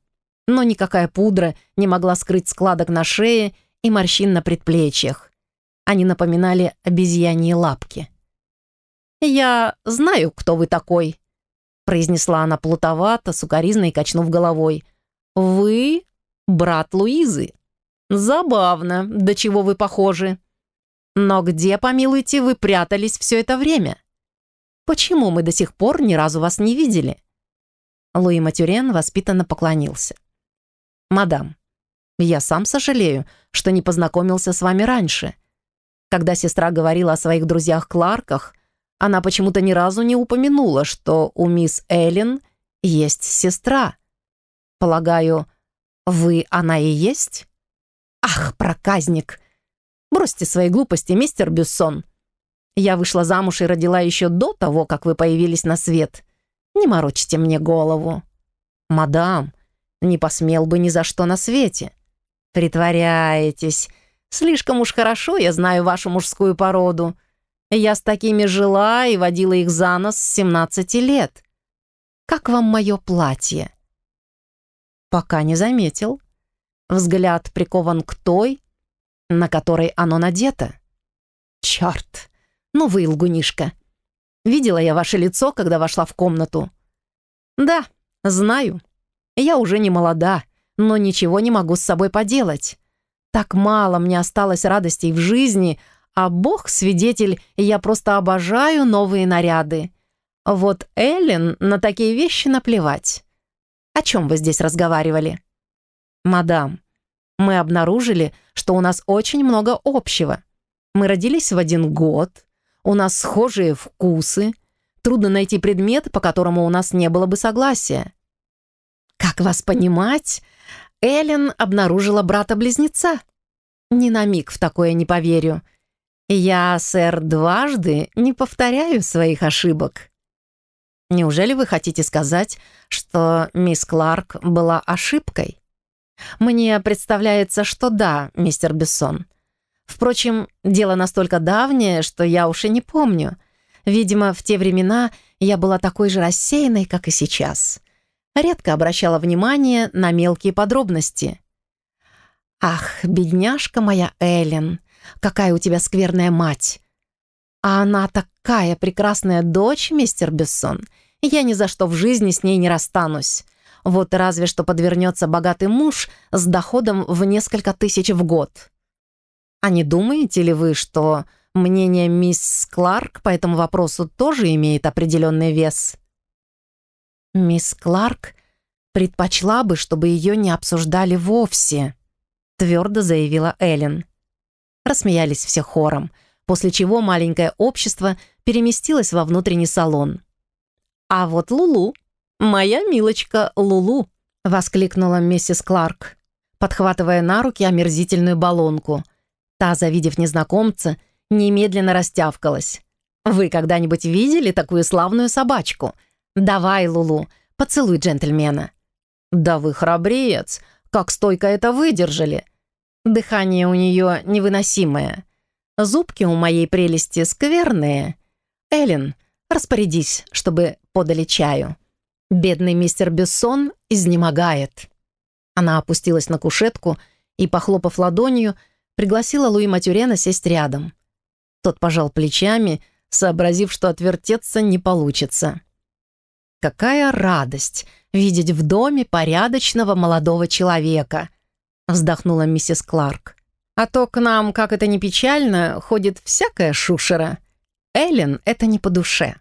Но никакая пудра не могла скрыть складок на шее и морщин на предплечьях. Они напоминали обезьяньи лапки. «Я знаю, кто вы такой», — произнесла она плутовато, сукоризной качнув головой. «Вы брат Луизы. Забавно, до чего вы похожи. Но где, помилуйте, вы прятались все это время? Почему мы до сих пор ни разу вас не видели?» Луи Матюрен воспитанно поклонился. «Мадам, я сам сожалею, что не познакомился с вами раньше. Когда сестра говорила о своих друзьях-кларках, она почему-то ни разу не упомянула, что у мисс Эллен есть сестра. Полагаю, вы она и есть? Ах, проказник! Бросьте свои глупости, мистер Бюссон. Я вышла замуж и родила еще до того, как вы появились на свет. Не морочьте мне голову. Мадам, не посмел бы ни за что на свете. Притворяетесь. Слишком уж хорошо я знаю вашу мужскую породу. Я с такими жила и водила их за нос с 17 лет. Как вам мое платье? Пока не заметил. Взгляд прикован к той, на которой оно надето. Черт, ну вы лгунишка. Видела я ваше лицо, когда вошла в комнату. Да, знаю. Я уже не молода, но ничего не могу с собой поделать. Так мало мне осталось радостей в жизни — а бог свидетель, я просто обожаю новые наряды. Вот Эллен на такие вещи наплевать. О чем вы здесь разговаривали? Мадам, мы обнаружили, что у нас очень много общего. Мы родились в один год, у нас схожие вкусы, трудно найти предмет, по которому у нас не было бы согласия. Как вас понимать? Эллен обнаружила брата-близнеца. Ни на миг в такое не поверю. «Я, сэр, дважды не повторяю своих ошибок». «Неужели вы хотите сказать, что мисс Кларк была ошибкой?» «Мне представляется, что да, мистер Бессон. Впрочем, дело настолько давнее, что я уж и не помню. Видимо, в те времена я была такой же рассеянной, как и сейчас. Редко обращала внимание на мелкие подробности». «Ах, бедняжка моя Эллен!» какая у тебя скверная мать. А она такая прекрасная дочь, мистер Бессон. Я ни за что в жизни с ней не расстанусь. Вот разве что подвернется богатый муж с доходом в несколько тысяч в год. А не думаете ли вы, что мнение мисс Кларк по этому вопросу тоже имеет определенный вес? Мисс Кларк предпочла бы, чтобы ее не обсуждали вовсе, твердо заявила Эллен. Рассмеялись все хором, после чего маленькое общество переместилось во внутренний салон. «А вот Лулу, моя милочка Лулу!» — воскликнула миссис Кларк, подхватывая на руки омерзительную баллонку. Та, завидев незнакомца, немедленно растявкалась. «Вы когда-нибудь видели такую славную собачку? Давай, Лулу, поцелуй джентльмена». «Да вы храбрец! Как стойко это выдержали!» Дыхание у нее невыносимое. Зубки у моей прелести скверные. Эллен, распорядись, чтобы подали чаю. Бедный мистер Бессон изнемогает. Она опустилась на кушетку и, похлопав ладонью, пригласила Луи Матюрена сесть рядом. Тот пожал плечами, сообразив, что отвертеться не получится. Какая радость видеть в доме порядочного молодого человека — вздохнула миссис Кларк. «А то к нам, как это ни печально, ходит всякая шушера. Эллен — это не по душе.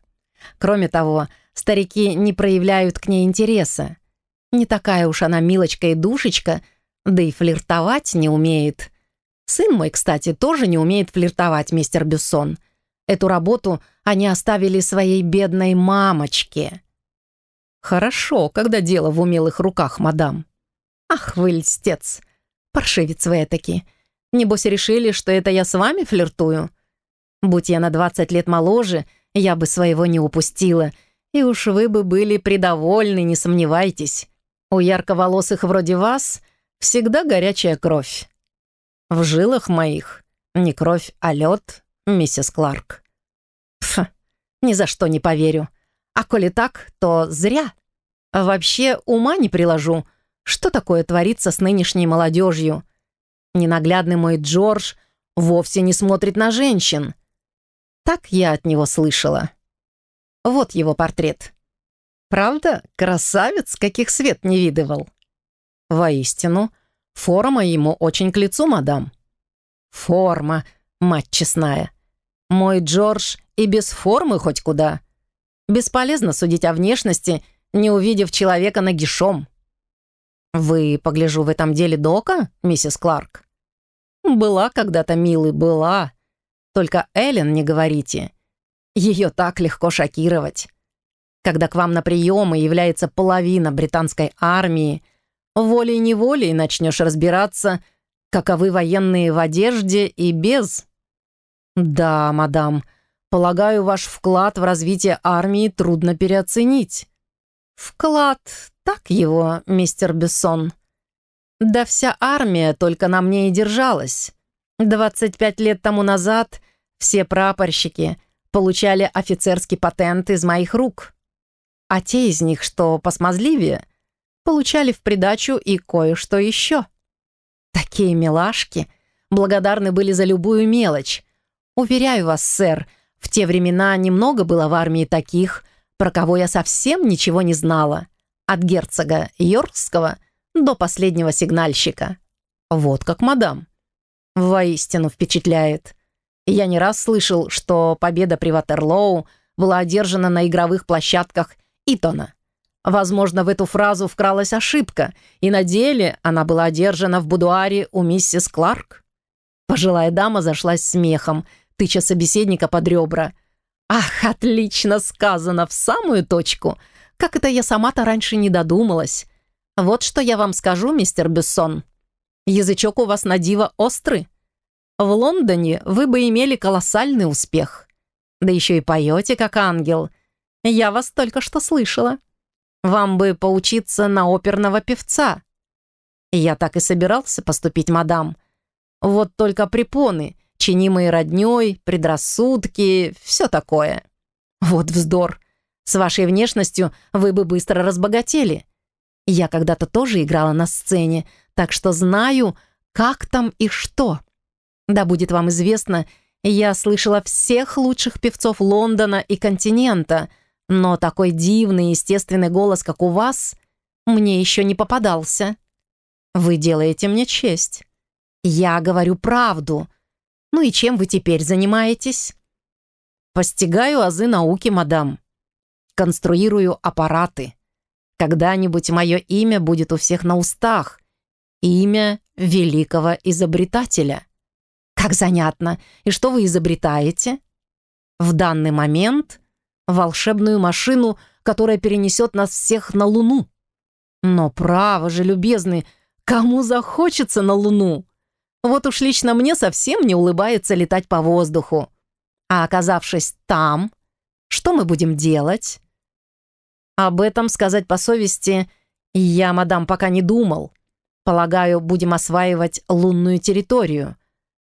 Кроме того, старики не проявляют к ней интереса. Не такая уж она милочка и душечка, да и флиртовать не умеет. Сын мой, кстати, тоже не умеет флиртовать, мистер Бюссон. Эту работу они оставили своей бедной мамочке». «Хорошо, когда дело в умелых руках, мадам». «Ах вы льстец! Паршивец вы этаки. Небось решили, что это я с вами флиртую? Будь я на 20 лет моложе, я бы своего не упустила. И уж вы бы были придовольны, не сомневайтесь. У ярковолосых вроде вас всегда горячая кровь. В жилах моих не кровь, а лед, миссис Кларк. Ф, Ни за что не поверю. А коли так, то зря. Вообще ума не приложу. Что такое творится с нынешней молодежью? Ненаглядный мой Джордж вовсе не смотрит на женщин. Так я от него слышала. Вот его портрет. Правда, красавец, каких свет не видывал. Воистину, форма ему очень к лицу, мадам. Форма, мать честная. Мой Джордж и без формы хоть куда. Бесполезно судить о внешности, не увидев человека нагишом. Вы, погляжу, в этом деле дока, миссис Кларк? Была когда-то, милый, была. Только Эллен не говорите. Ее так легко шокировать. Когда к вам на приемы является половина британской армии, волей-неволей начнешь разбираться, каковы военные в одежде и без. Да, мадам, полагаю, ваш вклад в развитие армии трудно переоценить. Вклад, так его, мистер Бессон. Да вся армия только на мне и держалась. 25 лет тому назад все прапорщики получали офицерский патент из моих рук. А те из них, что посмазливее, получали в придачу и кое-что еще. Такие милашки благодарны были за любую мелочь. Уверяю вас, сэр, в те времена немного было в армии таких, про кого я совсем ничего не знала. От герцога Йоркского до последнего сигнальщика. Вот как мадам. Воистину впечатляет. Я не раз слышал, что победа при Ватерлоу была одержана на игровых площадках Итона. Возможно, в эту фразу вкралась ошибка, и на деле она была одержана в будуаре у миссис Кларк. Пожилая дама зашлась смехом, тыча собеседника под ребра. «Ах, отлично сказано, в самую точку! Как это я сама-то раньше не додумалась! Вот что я вам скажу, мистер Бессон. Язычок у вас на диво острый. В Лондоне вы бы имели колоссальный успех. Да еще и поете, как ангел. Я вас только что слышала. Вам бы поучиться на оперного певца. Я так и собирался поступить, мадам. Вот только препоны, чинимые роднёй, предрассудки, все такое. Вот вздор. С вашей внешностью вы бы быстро разбогатели. Я когда-то тоже играла на сцене, так что знаю, как там и что. Да будет вам известно, я слышала всех лучших певцов Лондона и континента, но такой дивный естественный голос, как у вас, мне еще не попадался. Вы делаете мне честь. Я говорю правду. Ну и чем вы теперь занимаетесь? Постигаю азы науки, мадам. Конструирую аппараты. Когда-нибудь мое имя будет у всех на устах. Имя великого изобретателя. Как занятно. И что вы изобретаете? В данный момент волшебную машину, которая перенесет нас всех на Луну. Но право же, любезный, кому захочется на Луну? Вот уж лично мне совсем не улыбается летать по воздуху. А оказавшись там, что мы будем делать? Об этом, сказать по совести, я, мадам, пока не думал. Полагаю, будем осваивать лунную территорию.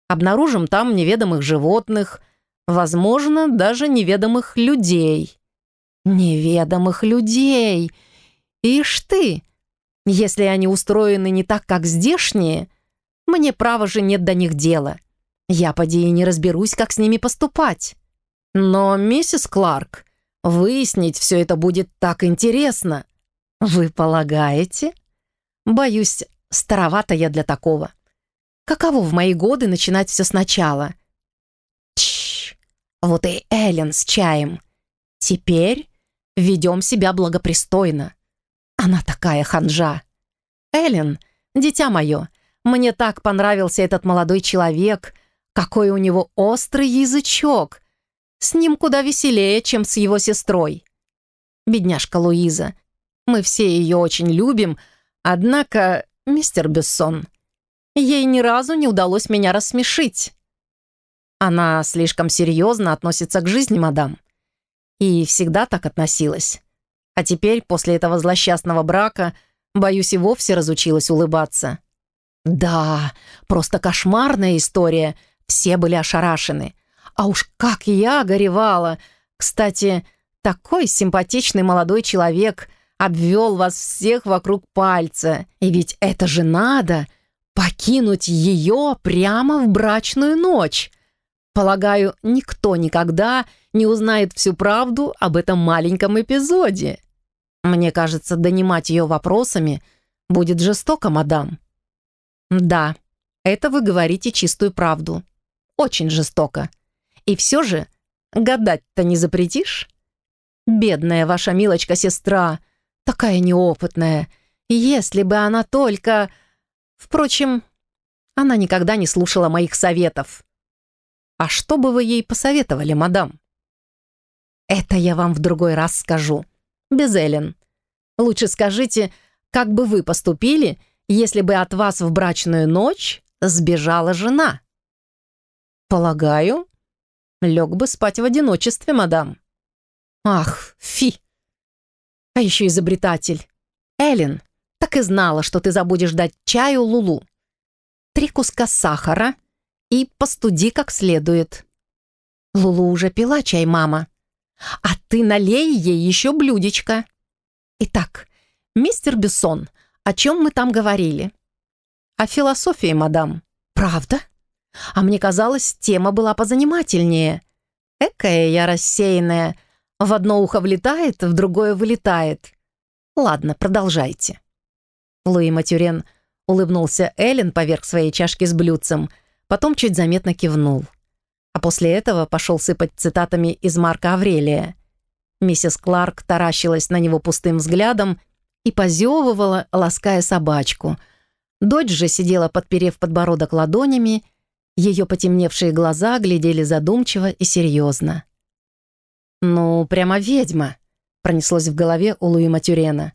Обнаружим там неведомых животных, возможно, даже неведомых людей. Неведомых людей! Ишь ты! Если они устроены не так, как здешние, мне, право же, нет до них дела. Я, поди, и не разберусь, как с ними поступать. Но, миссис Кларк, Выяснить все это будет так интересно. Вы полагаете? Боюсь, старовато я для такого. Каково в мои годы начинать все сначала? Чш, вот и Эллен с чаем. Теперь ведем себя благопристойно. Она такая ханжа. Эллен, дитя мое, мне так понравился этот молодой человек, какой у него острый язычок, с ним куда веселее, чем с его сестрой. Бедняжка Луиза. Мы все ее очень любим, однако, мистер Бессон, ей ни разу не удалось меня рассмешить. Она слишком серьезно относится к жизни, мадам. И всегда так относилась. А теперь, после этого злосчастного брака, боюсь, и вовсе разучилась улыбаться. Да, просто кошмарная история. Все были ошарашены. А уж как я горевала! Кстати, такой симпатичный молодой человек обвел вас всех вокруг пальца. И ведь это же надо покинуть ее прямо в брачную ночь. Полагаю, никто никогда не узнает всю правду об этом маленьком эпизоде. Мне кажется, донимать ее вопросами будет жестоко, мадам. Да, это вы говорите чистую правду. Очень жестоко. И все же гадать-то не запретишь? Бедная ваша милочка-сестра, такая неопытная. Если бы она только... Впрочем, она никогда не слушала моих советов. А что бы вы ей посоветовали, мадам? Это я вам в другой раз скажу. Без Эллен. Лучше скажите, как бы вы поступили, если бы от вас в брачную ночь сбежала жена? Полагаю, лег бы спать в одиночестве, мадам. Ах, фи! А еще изобретатель. Эллен, так и знала, что ты забудешь дать чаю Лулу. Три куска сахара и постуди как следует. Лулу уже пила чай, мама. А ты налей ей еще блюдечко. Итак, мистер Бессон, о чем мы там говорили? О философии, мадам. Правда? А мне казалось, тема была позанимательнее. Экая я рассеянная. В одно ухо влетает, в другое вылетает. Ладно, продолжайте. Луи Матюрен улыбнулся Эллен поверх своей чашки с блюдцем, потом чуть заметно кивнул. А после этого пошел сыпать цитатами из Марка Аврелия. Миссис Кларк таращилась на него пустым взглядом и позевывала, лаская собачку. Дочь же сидела, подперев подбородок ладонями, ее потемневшие глаза глядели задумчиво и серьезно. «Ну, прямо ведьма», — пронеслось в голове у Луи Матюрена.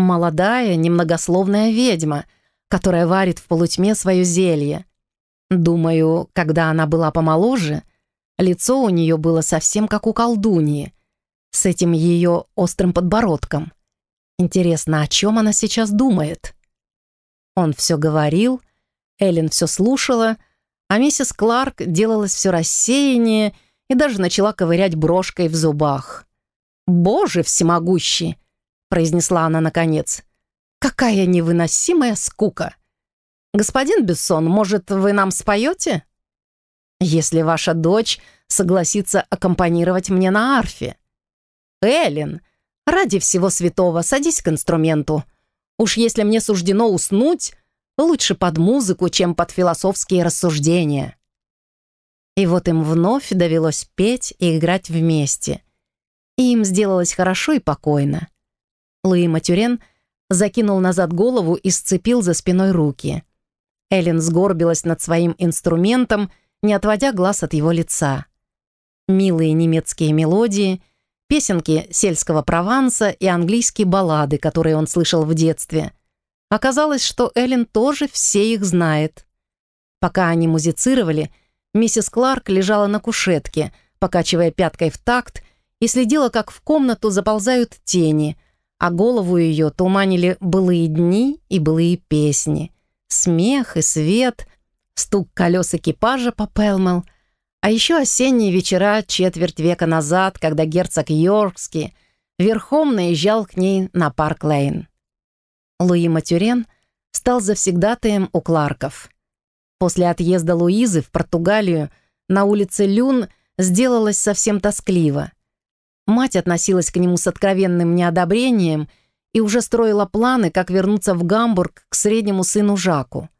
«Молодая, немногословная ведьма, которая варит в полутьме свое зелье. Думаю, когда она была помоложе, лицо у нее было совсем как у колдуньи, с этим ее острым подбородком. Интересно, о чем она сейчас думает? Он все говорил, Эллен все слушала, а миссис Кларк делалась все рассеяннее и даже начала ковырять брошкой в зубах. «Боже всемогущий!» — произнесла она наконец. «Какая невыносимая скука! Господин Бессон, может, вы нам споете?» «Если ваша дочь согласится аккомпанировать мне на арфе», «Эллен, ради всего святого, садись к инструменту. Уж если мне суждено уснуть, лучше под музыку, чем под философские рассуждения». И вот им вновь довелось петь и играть вместе. И им сделалось хорошо и покойно. Луи Матюрен закинул назад голову и сцепил за спиной руки. Эллен сгорбилась над своим инструментом, не отводя глаз от его лица. Милые немецкие мелодии — песенки сельского Прованса и английские баллады, которые он слышал в детстве. Оказалось, что Эллен тоже все их знает. Пока они музицировали, миссис Кларк лежала на кушетке, покачивая пяткой в такт, и следила, как в комнату заползают тени, а голову ее туманили былые дни и былые песни. Смех и свет, стук колес экипажа по Пелмел — а еще осенние вечера четверть века назад, когда герцог Йоркский верхом наезжал к ней на Парк-Лейн. Луи Матюрен стал завсегдатаем у Кларков. После отъезда Луизы в Португалию на улице Люн сделалось совсем тоскливо. Мать относилась к нему с откровенным неодобрением и уже строила планы, как вернуться в Гамбург к среднему сыну Жаку.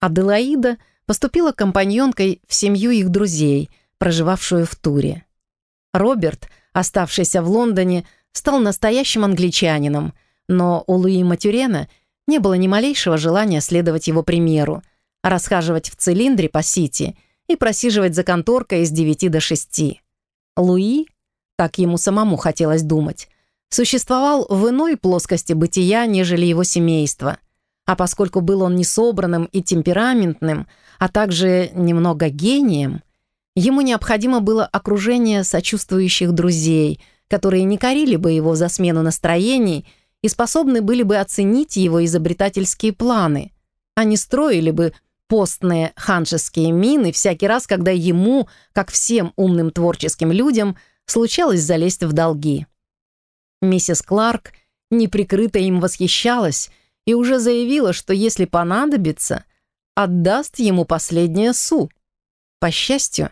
Аделаида — поступила компаньонкой в семью их друзей, проживавшую в Туре. Роберт, оставшийся в Лондоне, стал настоящим англичанином, но у Луи Матюрена не было ни малейшего желания следовать его примеру, расхаживать в цилиндре по Сити и просиживать за конторкой с 9 до 6. Луи, так ему самому хотелось думать, существовал в иной плоскости бытия, нежели его семейство. А поскольку был он несобранным и темпераментным, а также немного гением, ему необходимо было окружение сочувствующих друзей, которые не корили бы его за смену настроений и способны были бы оценить его изобретательские планы. Они строили бы постные ханжеские мины всякий раз, когда ему, как всем умным творческим людям, случалось залезть в долги. Миссис Кларк неприкрыто им восхищалась и уже заявила, что если понадобится, отдаст ему последнее су. По счастью,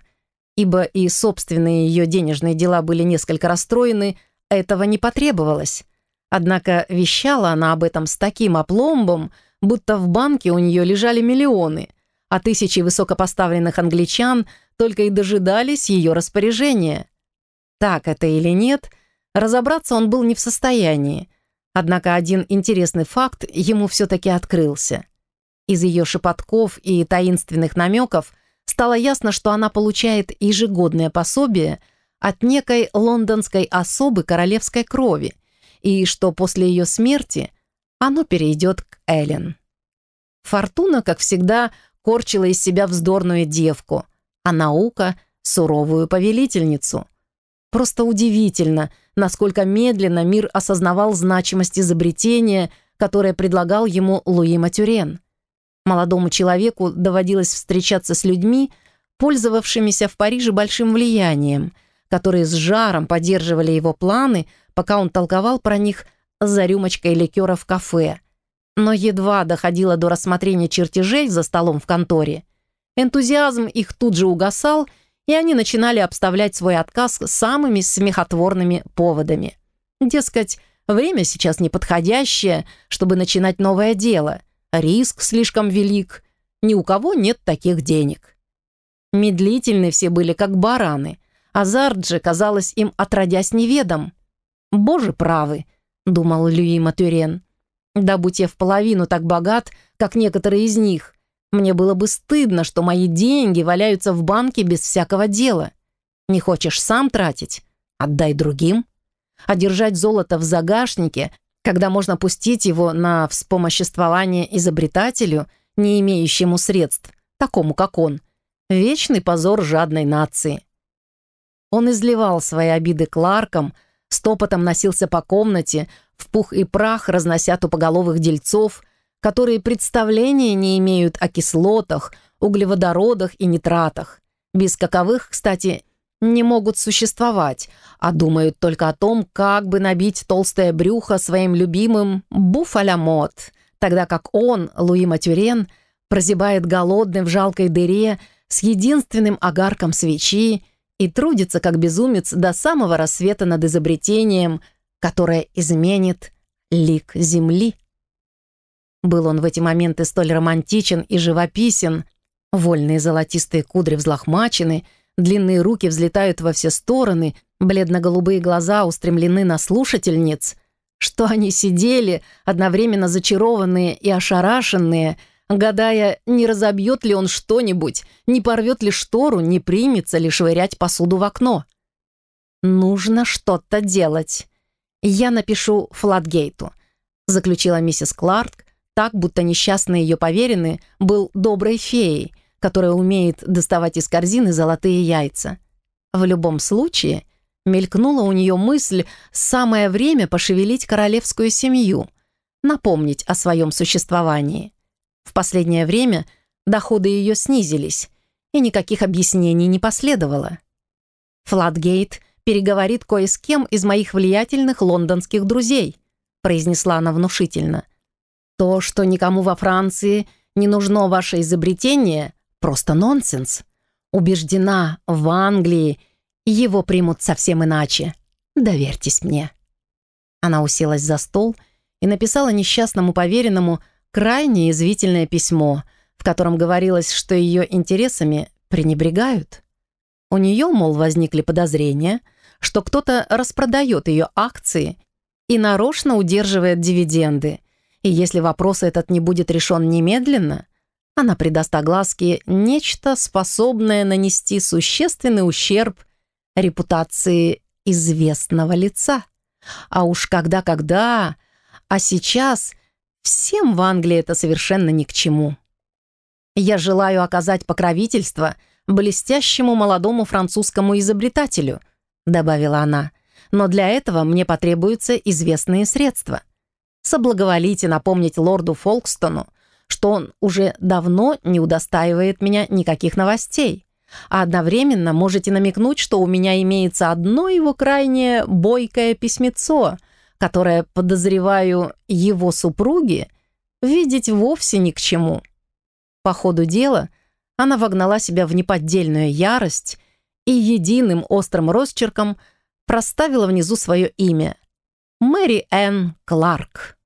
ибо и собственные ее денежные дела были несколько расстроены, этого не потребовалось. Однако вещала она об этом с таким опломбом, будто в банке у нее лежали миллионы, а тысячи высокопоставленных англичан только и дожидались ее распоряжения. Так это или нет, разобраться он был не в состоянии. Однако один интересный факт ему все-таки открылся. Из ее шепотков и таинственных намеков стало ясно, что она получает ежегодное пособие от некой лондонской особы королевской крови, и что после ее смерти оно перейдет к Эллен. Фортуна, как всегда, корчила из себя вздорную девку, а наука — суровую повелительницу. Просто удивительно, насколько медленно мир осознавал значимость изобретения, которое предлагал ему Луи Матюрен. Молодому человеку доводилось встречаться с людьми, пользовавшимися в Париже большим влиянием, которые с жаром поддерживали его планы, пока он толковал про них за рюмочкой ликера в кафе. Но едва доходило до рассмотрения чертежей за столом в конторе, энтузиазм их тут же угасал, и они начинали обставлять свой отказ самыми смехотворными поводами. Дескать, время сейчас неподходящее, чтобы начинать новое дело — Риск слишком велик. Ни у кого нет таких денег. Медлительны все были, как бараны. Азарт же, казалось, им отродясь неведом. «Боже правы», — думал Люи Матюрен. «Да будь я в половину так богат, как некоторые из них, мне было бы стыдно, что мои деньги валяются в банке без всякого дела. Не хочешь сам тратить? Отдай другим. А держать золото в загашнике когда можно пустить его на вспомоществование изобретателю, не имеющему средств, такому как он. Вечный позор жадной нации. Он изливал свои обиды Кларком, стопотом носился по комнате, в пух и прах разнося тупоголовых дельцов, которые представления не имеют о кислотах, углеводородах и нитратах, без каковых, кстати, не могут существовать, а думают только о том, как бы набить толстое брюхо своим любимым буфалямот, тогда как он, Луи Матюрен, прозябает голодный в жалкой дыре с единственным огарком свечи и трудится как безумец до самого рассвета над изобретением, которое изменит лик Земли. Был он в эти моменты столь романтичен и живописен, вольные золотистые кудри взлохмачены — Длинные руки взлетают во все стороны, бледно-голубые глаза устремлены на слушательниц. Что они сидели, одновременно зачарованные и ошарашенные, гадая, не разобьет ли он что-нибудь, не порвет ли штору, не примется ли швырять посуду в окно. «Нужно что-то делать. Я напишу Флатгейту», заключила миссис Кларк, так, будто несчастный ее поверенный был доброй феей, которая умеет доставать из корзины золотые яйца. В любом случае, мелькнула у нее мысль самое время пошевелить королевскую семью, напомнить о своем существовании. В последнее время доходы ее снизились, и никаких объяснений не последовало. «Флатгейт переговорит кое с кем из моих влиятельных лондонских друзей», произнесла она внушительно. «То, что никому во Франции не нужно ваше изобретение, Просто нонсенс. Убеждена, в Англии его примут совсем иначе. Доверьтесь мне». Она уселась за стол и написала несчастному поверенному крайне язвительное письмо, в котором говорилось, что ее интересами пренебрегают. У нее, мол, возникли подозрения, что кто-то распродает ее акции и нарочно удерживает дивиденды, и если вопрос этот не будет решен немедленно, она придаст огласке нечто, способное нанести существенный ущерб репутации известного лица. А уж когда-когда, а сейчас всем в Англии это совершенно ни к чему. Я желаю оказать покровительство блестящему молодому французскому изобретателю, добавила она, но для этого мне потребуются известные средства. Соблаговолите напомнить лорду Фолкстону, что он уже давно не удостаивает меня никаких новостей, а одновременно можете намекнуть, что у меня имеется одно его крайне бойкое письмецо, которое, подозреваю, его супруги видеть вовсе ни к чему. По ходу дела она вогнала себя в неподдельную ярость и единым острым росчерком проставила внизу свое имя — Мэри Энн Кларк.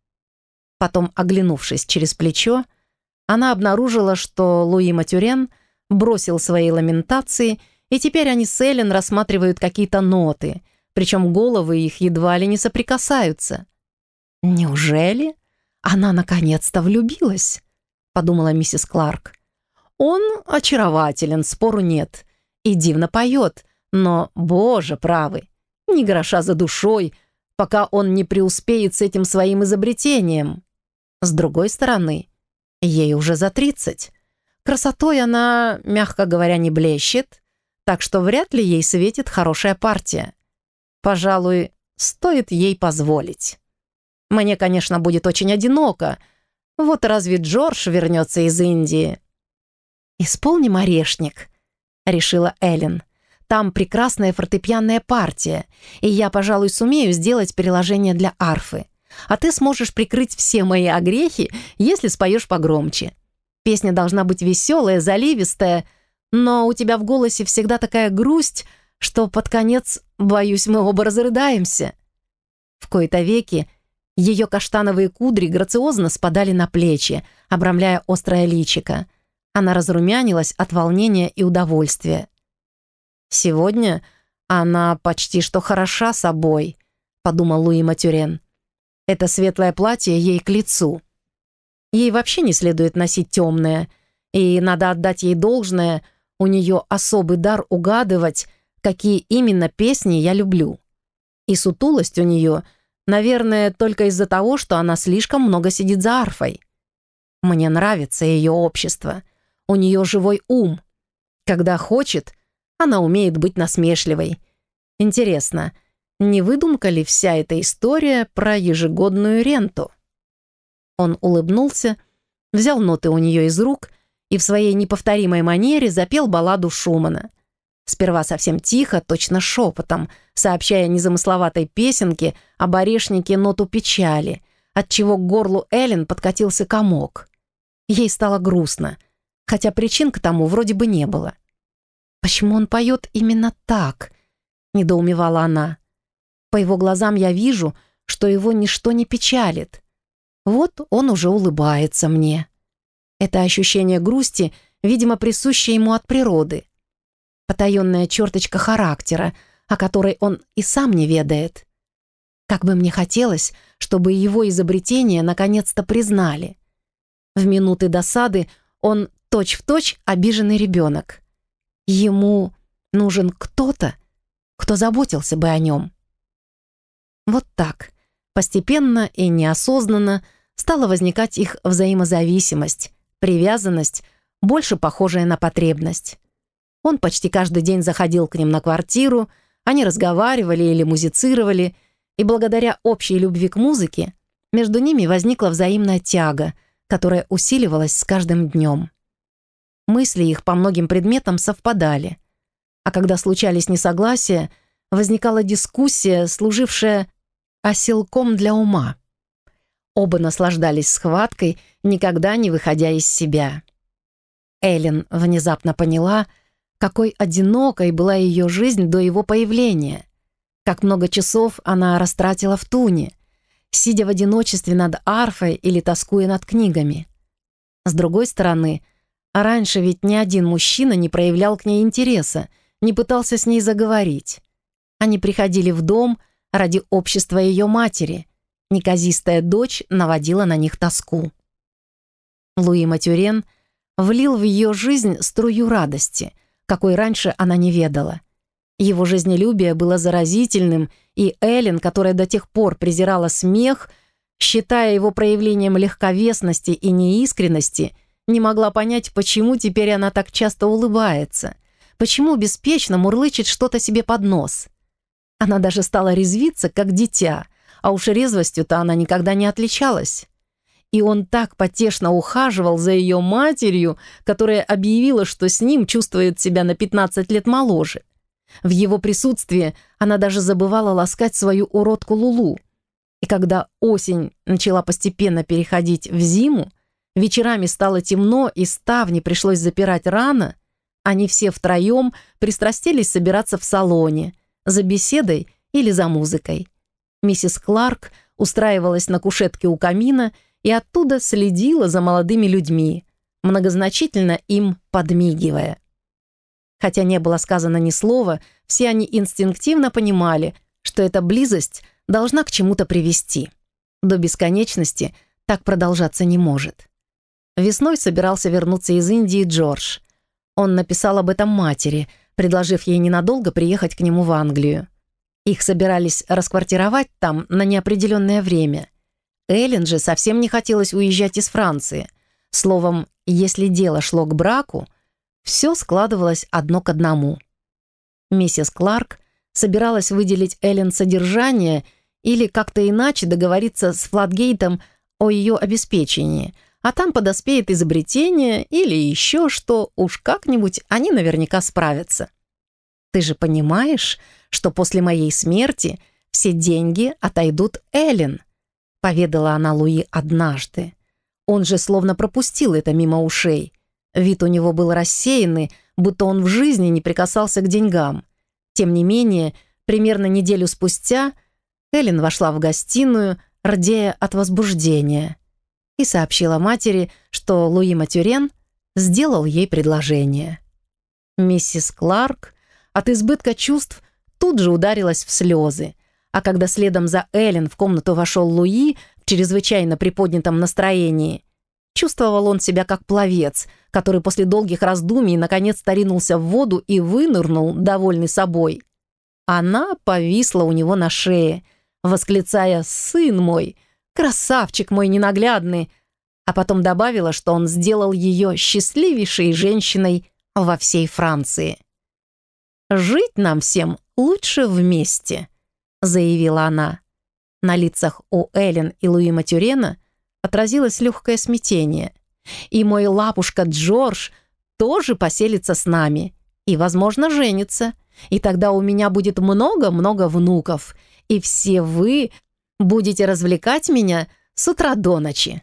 Потом, оглянувшись через плечо, она обнаружила, что Луи Матюрен бросил свои ламентации, и теперь они с Эллен рассматривают какие-то ноты, причем головы их едва ли не соприкасаются. «Неужели она наконец-то влюбилась?» — подумала миссис Кларк. «Он очарователен, спору нет, и дивно поет, но, боже правый, ни гроша за душой, пока он не преуспеет с этим своим изобретением. С другой стороны, ей уже за тридцать. Красотой она, мягко говоря, не блещет, так что вряд ли ей светит хорошая партия. Пожалуй, стоит ей позволить. Мне, конечно, будет очень одиноко. Вот разве Джордж вернется из Индии? «Исполним орешник», — решила Эллен. «Там прекрасная фортепианная партия, и я, пожалуй, сумею сделать переложение для арфы а ты сможешь прикрыть все мои огрехи, если споешь погромче. Песня должна быть веселая, заливистая, но у тебя в голосе всегда такая грусть, что под конец, боюсь, мы оба разрыдаемся». В кои-то веки ее каштановые кудри грациозно спадали на плечи, обрамляя острое личико. Она разрумянилась от волнения и удовольствия. «Сегодня она почти что хороша собой», — подумал Луи Матюрен. Это светлое платье ей к лицу. Ей вообще не следует носить темное, и надо отдать ей должное, у нее особый дар угадывать, какие именно песни я люблю. И сутулость у нее, наверное, только из-за того, что она слишком много сидит за арфой. Мне нравится ее общество. У нее живой ум. Когда хочет, она умеет быть насмешливой. Интересно, — не выдумка ли вся эта история про ежегодную ренту? Он улыбнулся, взял ноты у нее из рук и в своей неповторимой манере запел балладу Шумана. Сперва совсем тихо, точно шепотом, сообщая незамысловатой песенке об орешнике ноту печали, отчего к горлу Эллен подкатился комок. Ей стало грустно, хотя причин к тому вроде бы не было. «Почему он поет именно так?» — недоумевала она. По его глазам я вижу, что его ничто не печалит. Вот он уже улыбается мне. Это ощущение грусти, видимо, присуще ему от природы. Потаенная черточка характера, о которой он и сам не ведает. Как бы мне хотелось, чтобы его изобретение наконец-то признали. В минуты досады он точь-в-точь точь обиженный ребенок. Ему нужен кто-то, кто заботился бы о нем. Вот так, постепенно и неосознанно стала возникать их взаимозависимость, привязанность, больше похожая на потребность. Он почти каждый день заходил к ним на квартиру, они разговаривали или музицировали, и благодаря общей любви к музыке между ними возникла взаимная тяга, которая усиливалась с каждым днем. Мысли их по многим предметам совпадали, а когда случались несогласия, возникала дискуссия, служившая оселком для ума. Оба наслаждались схваткой, никогда не выходя из себя. Эллен внезапно поняла, какой одинокой была ее жизнь до его появления, как много часов она растратила в туне, сидя в одиночестве над арфой или тоскуя над книгами. С другой стороны, раньше ведь ни один мужчина не проявлял к ней интереса, не пытался с ней заговорить. Они приходили в дом — ради общества ее матери. Неказистая дочь наводила на них тоску. Луи Матюрен влил в ее жизнь струю радости, какой раньше она не ведала. Его жизнелюбие было заразительным, и Эллен, которая до тех пор презирала смех, считая его проявлением легковесности и неискренности, не могла понять, почему теперь она так часто улыбается, почему беспечно мурлычет что-то себе под нос. Она даже стала резвиться, как дитя, а уж резвостью-то она никогда не отличалась. И он так потешно ухаживал за ее матерью, которая объявила, что с ним чувствует себя на 15 лет моложе. В его присутствии она даже забывала ласкать свою уродку Лулу. И когда осень начала постепенно переходить в зиму, вечерами стало темно и ставни пришлось запирать рано, они все втроем пристрастились собираться в салоне, за беседой или за музыкой. Миссис Кларк устраивалась на кушетке у камина и оттуда следила за молодыми людьми, многозначительно им подмигивая. Хотя не было сказано ни слова, все они инстинктивно понимали, что эта близость должна к чему-то привести. До бесконечности так продолжаться не может. Весной собирался вернуться из Индии Джордж. Он написал об этом матери, предложив ей ненадолго приехать к нему в Англию. Их собирались расквартировать там на неопределенное время. Эллен же совсем не хотелось уезжать из Франции. Словом, если дело шло к браку, все складывалось одно к одному. Миссис Кларк собиралась выделить Эллен содержание или как-то иначе договориться с Флатгейтом о ее обеспечении, а там подоспеет изобретение или еще что, уж как-нибудь они наверняка справятся. Ты же понимаешь, что после моей смерти все деньги отойдут Эллен, поведала она Луи однажды. Он же словно пропустил это мимо ушей. Вид у него был рассеянный, будто он в жизни не прикасался к деньгам. Тем не менее, примерно неделю спустя Эллен вошла в гостиную, рдея от возбуждения, и сообщила матери, что Луи Матюрен сделал ей предложение. Миссис Кларк от избытка чувств тут же ударилась в слезы, а когда следом за Эллен в комнату вошел Луи в чрезвычайно приподнятом настроении, чувствовал он себя как пловец, который после долгих раздумий наконец-то в воду и вынырнул, довольный собой. Она повисла у него на шее, восклицая «Сын мой! Красавчик мой ненаглядный!» а потом добавила, что он сделал ее счастливейшей женщиной во всей Франции. «Жить нам всем лучше вместе», — заявила она. На лицах у Эллен и Луи Матюрена отразилось легкое смятение. «И мой лапушка Джордж тоже поселится с нами и, возможно, женится. И тогда у меня будет много-много внуков, и все вы будете развлекать меня с утра до ночи».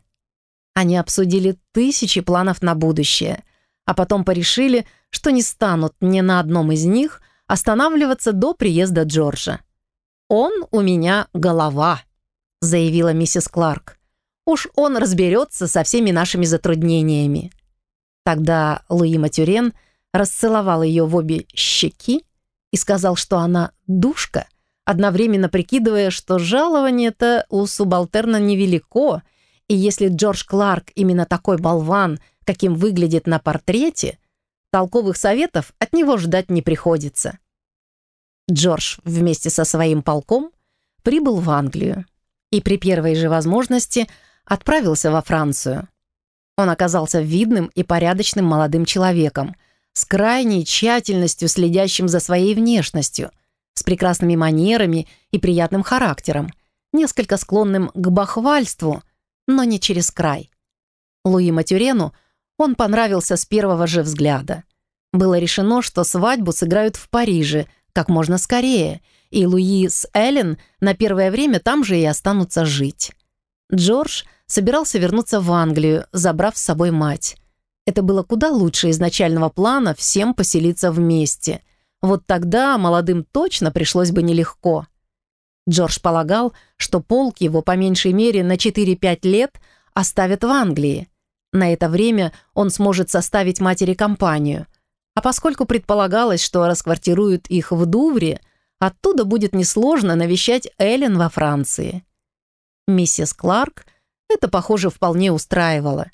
Они обсудили тысячи планов на будущее, а потом порешили, что не станут ни на одном из них останавливаться до приезда Джорджа. «Он у меня голова», — заявила миссис Кларк. «Уж он разберется со всеми нашими затруднениями». Тогда Луи Матюрен расцеловал ее в обе щеки и сказал, что она душка, одновременно прикидывая, что жалование-то у субалтерна невелико, и если Джордж Кларк именно такой болван, каким выглядит на портрете, Толковых советов от него ждать не приходится. Джордж вместе со своим полком прибыл в Англию и при первой же возможности отправился во Францию. Он оказался видным и порядочным молодым человеком, с крайней тщательностью следящим за своей внешностью, с прекрасными манерами и приятным характером, несколько склонным к бахвальству, но не через край. Луи Матюрену он понравился с первого же взгляда. Было решено, что свадьбу сыграют в Париже как можно скорее, и Луи с Эллен на первое время там же и останутся жить. Джордж собирался вернуться в Англию, забрав с собой мать. Это было куда лучше изначального плана всем поселиться вместе. Вот тогда молодым точно пришлось бы нелегко. Джордж полагал, что полк его по меньшей мере на 4-5 лет оставят в Англии. На это время он сможет составить матери компанию. А поскольку предполагалось, что расквартируют их в Дувре, оттуда будет несложно навещать Эллен во Франции. Миссис Кларк это, похоже, вполне устраивало.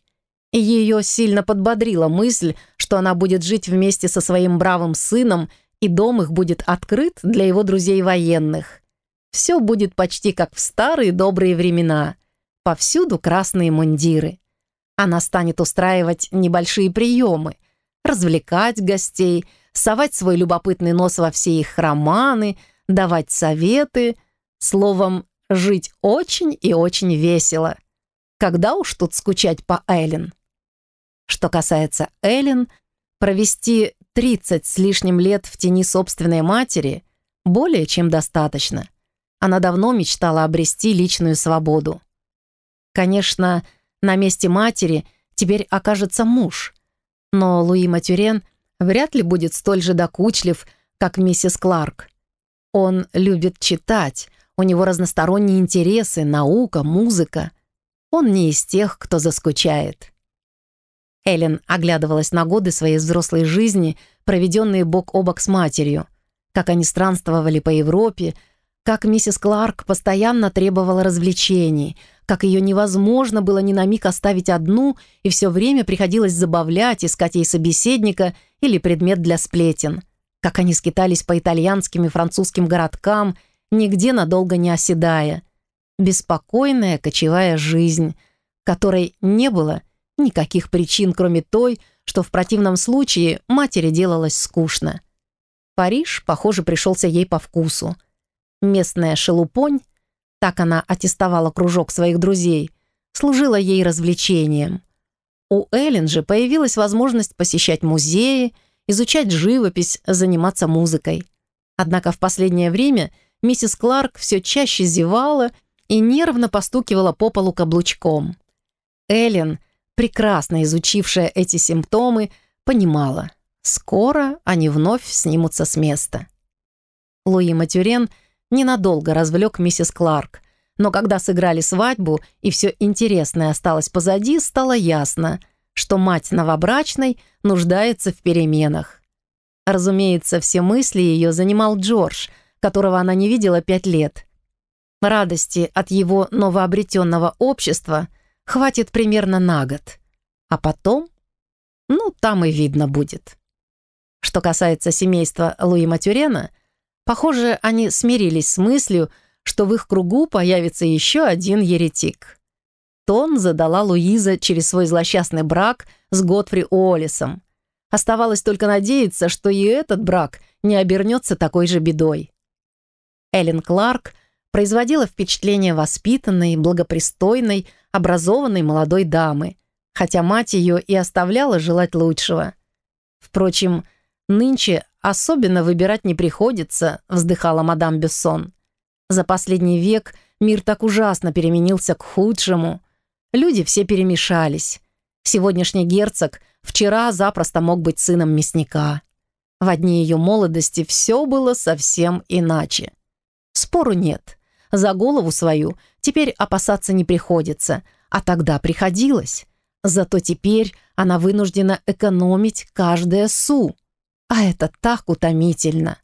Ее сильно подбодрила мысль, что она будет жить вместе со своим бравым сыном, и дом их будет открыт для его друзей военных. Все будет почти как в старые добрые времена. Повсюду красные мундиры. Она станет устраивать небольшие приемы, развлекать гостей, совать свой любопытный нос во все их романы, давать советы, словом, жить очень и очень весело. Когда уж тут скучать по Эллен? Что касается Эллен, провести 30 с лишним лет в тени собственной матери более чем достаточно. Она давно мечтала обрести личную свободу. Конечно, на месте матери теперь окажется муж, но Луи Матюрен вряд ли будет столь же докучлив, как миссис Кларк. Он любит читать, у него разносторонние интересы, наука, музыка. Он не из тех, кто заскучает. Эллен оглядывалась на годы своей взрослой жизни, проведенные бок о бок с матерью, как они странствовали по Европе, как миссис Кларк постоянно требовала развлечений, как ее невозможно было ни на миг оставить одну, и все время приходилось забавлять, искать ей собеседника или предмет для сплетен, как они скитались по итальянским и французским городкам, нигде надолго не оседая. Беспокойная кочевая жизнь, которой не было никаких причин, кроме той, что в противном случае матери делалось скучно. Париж, похоже, пришелся ей по вкусу. Местная шелупонь, так она аттестовала кружок своих друзей, служила ей развлечением. У Эллен же появилась возможность посещать музеи, изучать живопись, заниматься музыкой. Однако в последнее время миссис Кларк все чаще зевала и нервно постукивала по полу каблучком. Эллен, прекрасно изучившая эти симптомы, понимала, скоро они вновь снимутся с места. Луи Матюрен – ненадолго развлек миссис Кларк, но когда сыграли свадьбу и все интересное осталось позади, стало ясно, что мать новобрачной нуждается в переменах. Разумеется, все мысли ее занимал Джордж, которого она не видела пять лет. Радости от его новообретенного общества хватит примерно на год. А потом, ну, там и видно будет. Что касается семейства Луи Матюрена, Похоже, они смирились с мыслью, что в их кругу появится еще один еретик. Тон задала Луиза через свой злосчастный брак с Готфри Уоллесом. Оставалось только надеяться, что и этот брак не обернется такой же бедой. Эллен Кларк производила впечатление воспитанной, благопристойной, образованной молодой дамы, хотя мать ее и оставляла желать лучшего. Впрочем, нынче «Особенно выбирать не приходится», — вздыхала мадам Бессон. «За последний век мир так ужасно переменился к худшему. Люди все перемешались. Сегодняшний герцог вчера запросто мог быть сыном мясника. В одни ее молодости все было совсем иначе. Спору нет. За голову свою теперь опасаться не приходится, а тогда приходилось. Зато теперь она вынуждена экономить каждое су. А это так утомительно.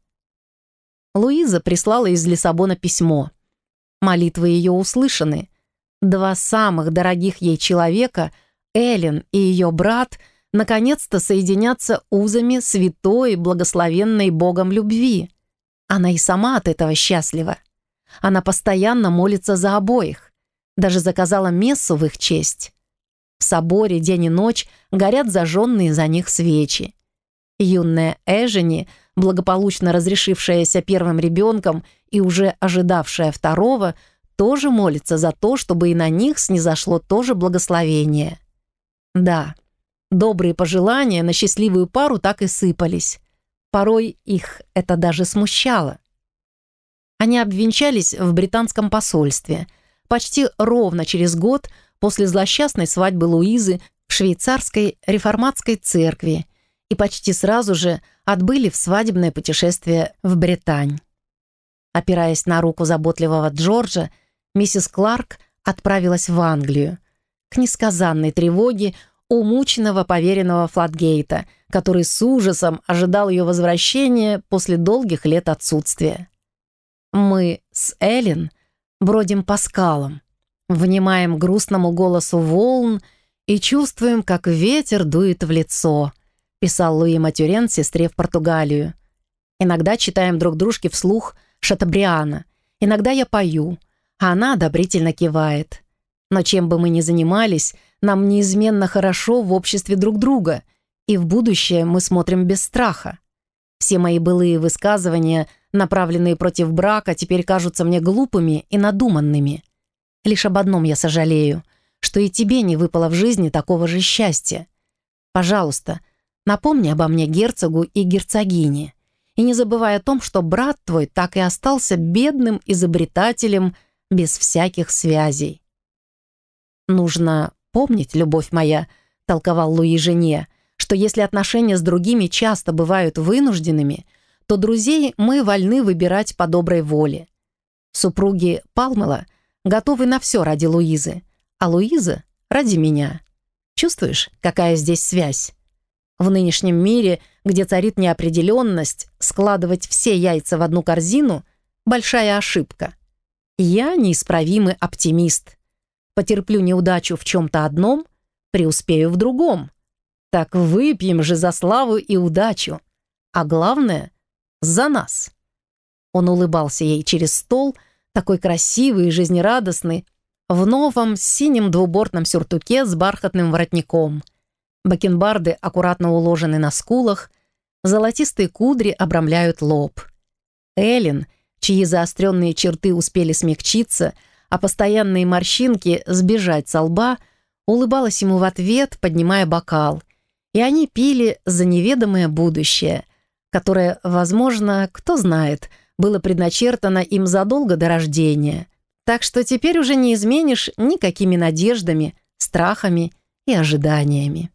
Луиза прислала из Лиссабона письмо. Молитвы ее услышаны. Два самых дорогих ей человека, Эллен и ее брат, наконец-то соединятся узами святой, благословенной Богом любви. Она и сама от этого счастлива. Она постоянно молится за обоих. Даже заказала мессу в их честь. В соборе день и ночь горят зажженные за них свечи. Юная Эжени, благополучно разрешившаяся первым ребенком и уже ожидавшая второго, тоже молится за то, чтобы и на них снизошло тоже благословение. Да, добрые пожелания на счастливую пару так и сыпались. Порой их это даже смущало. Они обвенчались в британском посольстве, почти ровно через год после злосчастной свадьбы Луизы в швейцарской реформатской церкви и почти сразу же отбыли в свадебное путешествие в Британь. Опираясь на руку заботливого Джорджа, миссис Кларк отправилась в Англию к несказанной тревоге умученного поверенного Флатгейта, который с ужасом ожидал ее возвращения после долгих лет отсутствия. Мы с Эллен бродим по скалам, внимаем грустному голосу волн и чувствуем, как ветер дует в лицо — писал Луи Матюрен сестре в Португалию. «Иногда читаем друг дружке вслух Шатабриана. Иногда я пою, а она одобрительно кивает. Но чем бы мы ни занимались, нам неизменно хорошо в обществе друг друга, и в будущее мы смотрим без страха. Все мои былые высказывания, направленные против брака, теперь кажутся мне глупыми и надуманными. Лишь об одном я сожалею, что и тебе не выпало в жизни такого же счастья. Пожалуйста, напомни обо мне герцогу и герцогине. И не забывай о том, что брат твой так и остался бедным изобретателем без всяких связей. «Нужно помнить, любовь моя», — толковал Луи жене, «что если отношения с другими часто бывают вынужденными, то друзей мы вольны выбирать по доброй воле. Супруги Палмела готовы на все ради Луизы, а Луиза — ради меня. Чувствуешь, какая здесь связь? В нынешнем мире, где царит неопределенность, складывать все яйца в одну корзину — большая ошибка. Я неисправимый оптимист. Потерплю неудачу в чем-то одном, преуспею в другом. Так выпьем же за славу и удачу. А главное — за нас. Он улыбался ей через стол, такой красивый и жизнерадостный, в новом синем двубортном сюртуке с бархатным воротником. Бакенбарды аккуратно уложены на скулах, золотистые кудри обрамляют лоб. Эллен, чьи заостренные черты успели смягчиться, а постоянные морщинки сбежать со лба, улыбалась ему в ответ, поднимая бокал. И они пили за неведомое будущее, которое, возможно, кто знает, было предначертано им задолго до рождения. Так что теперь уже не изменишь никакими надеждами, страхами и ожиданиями.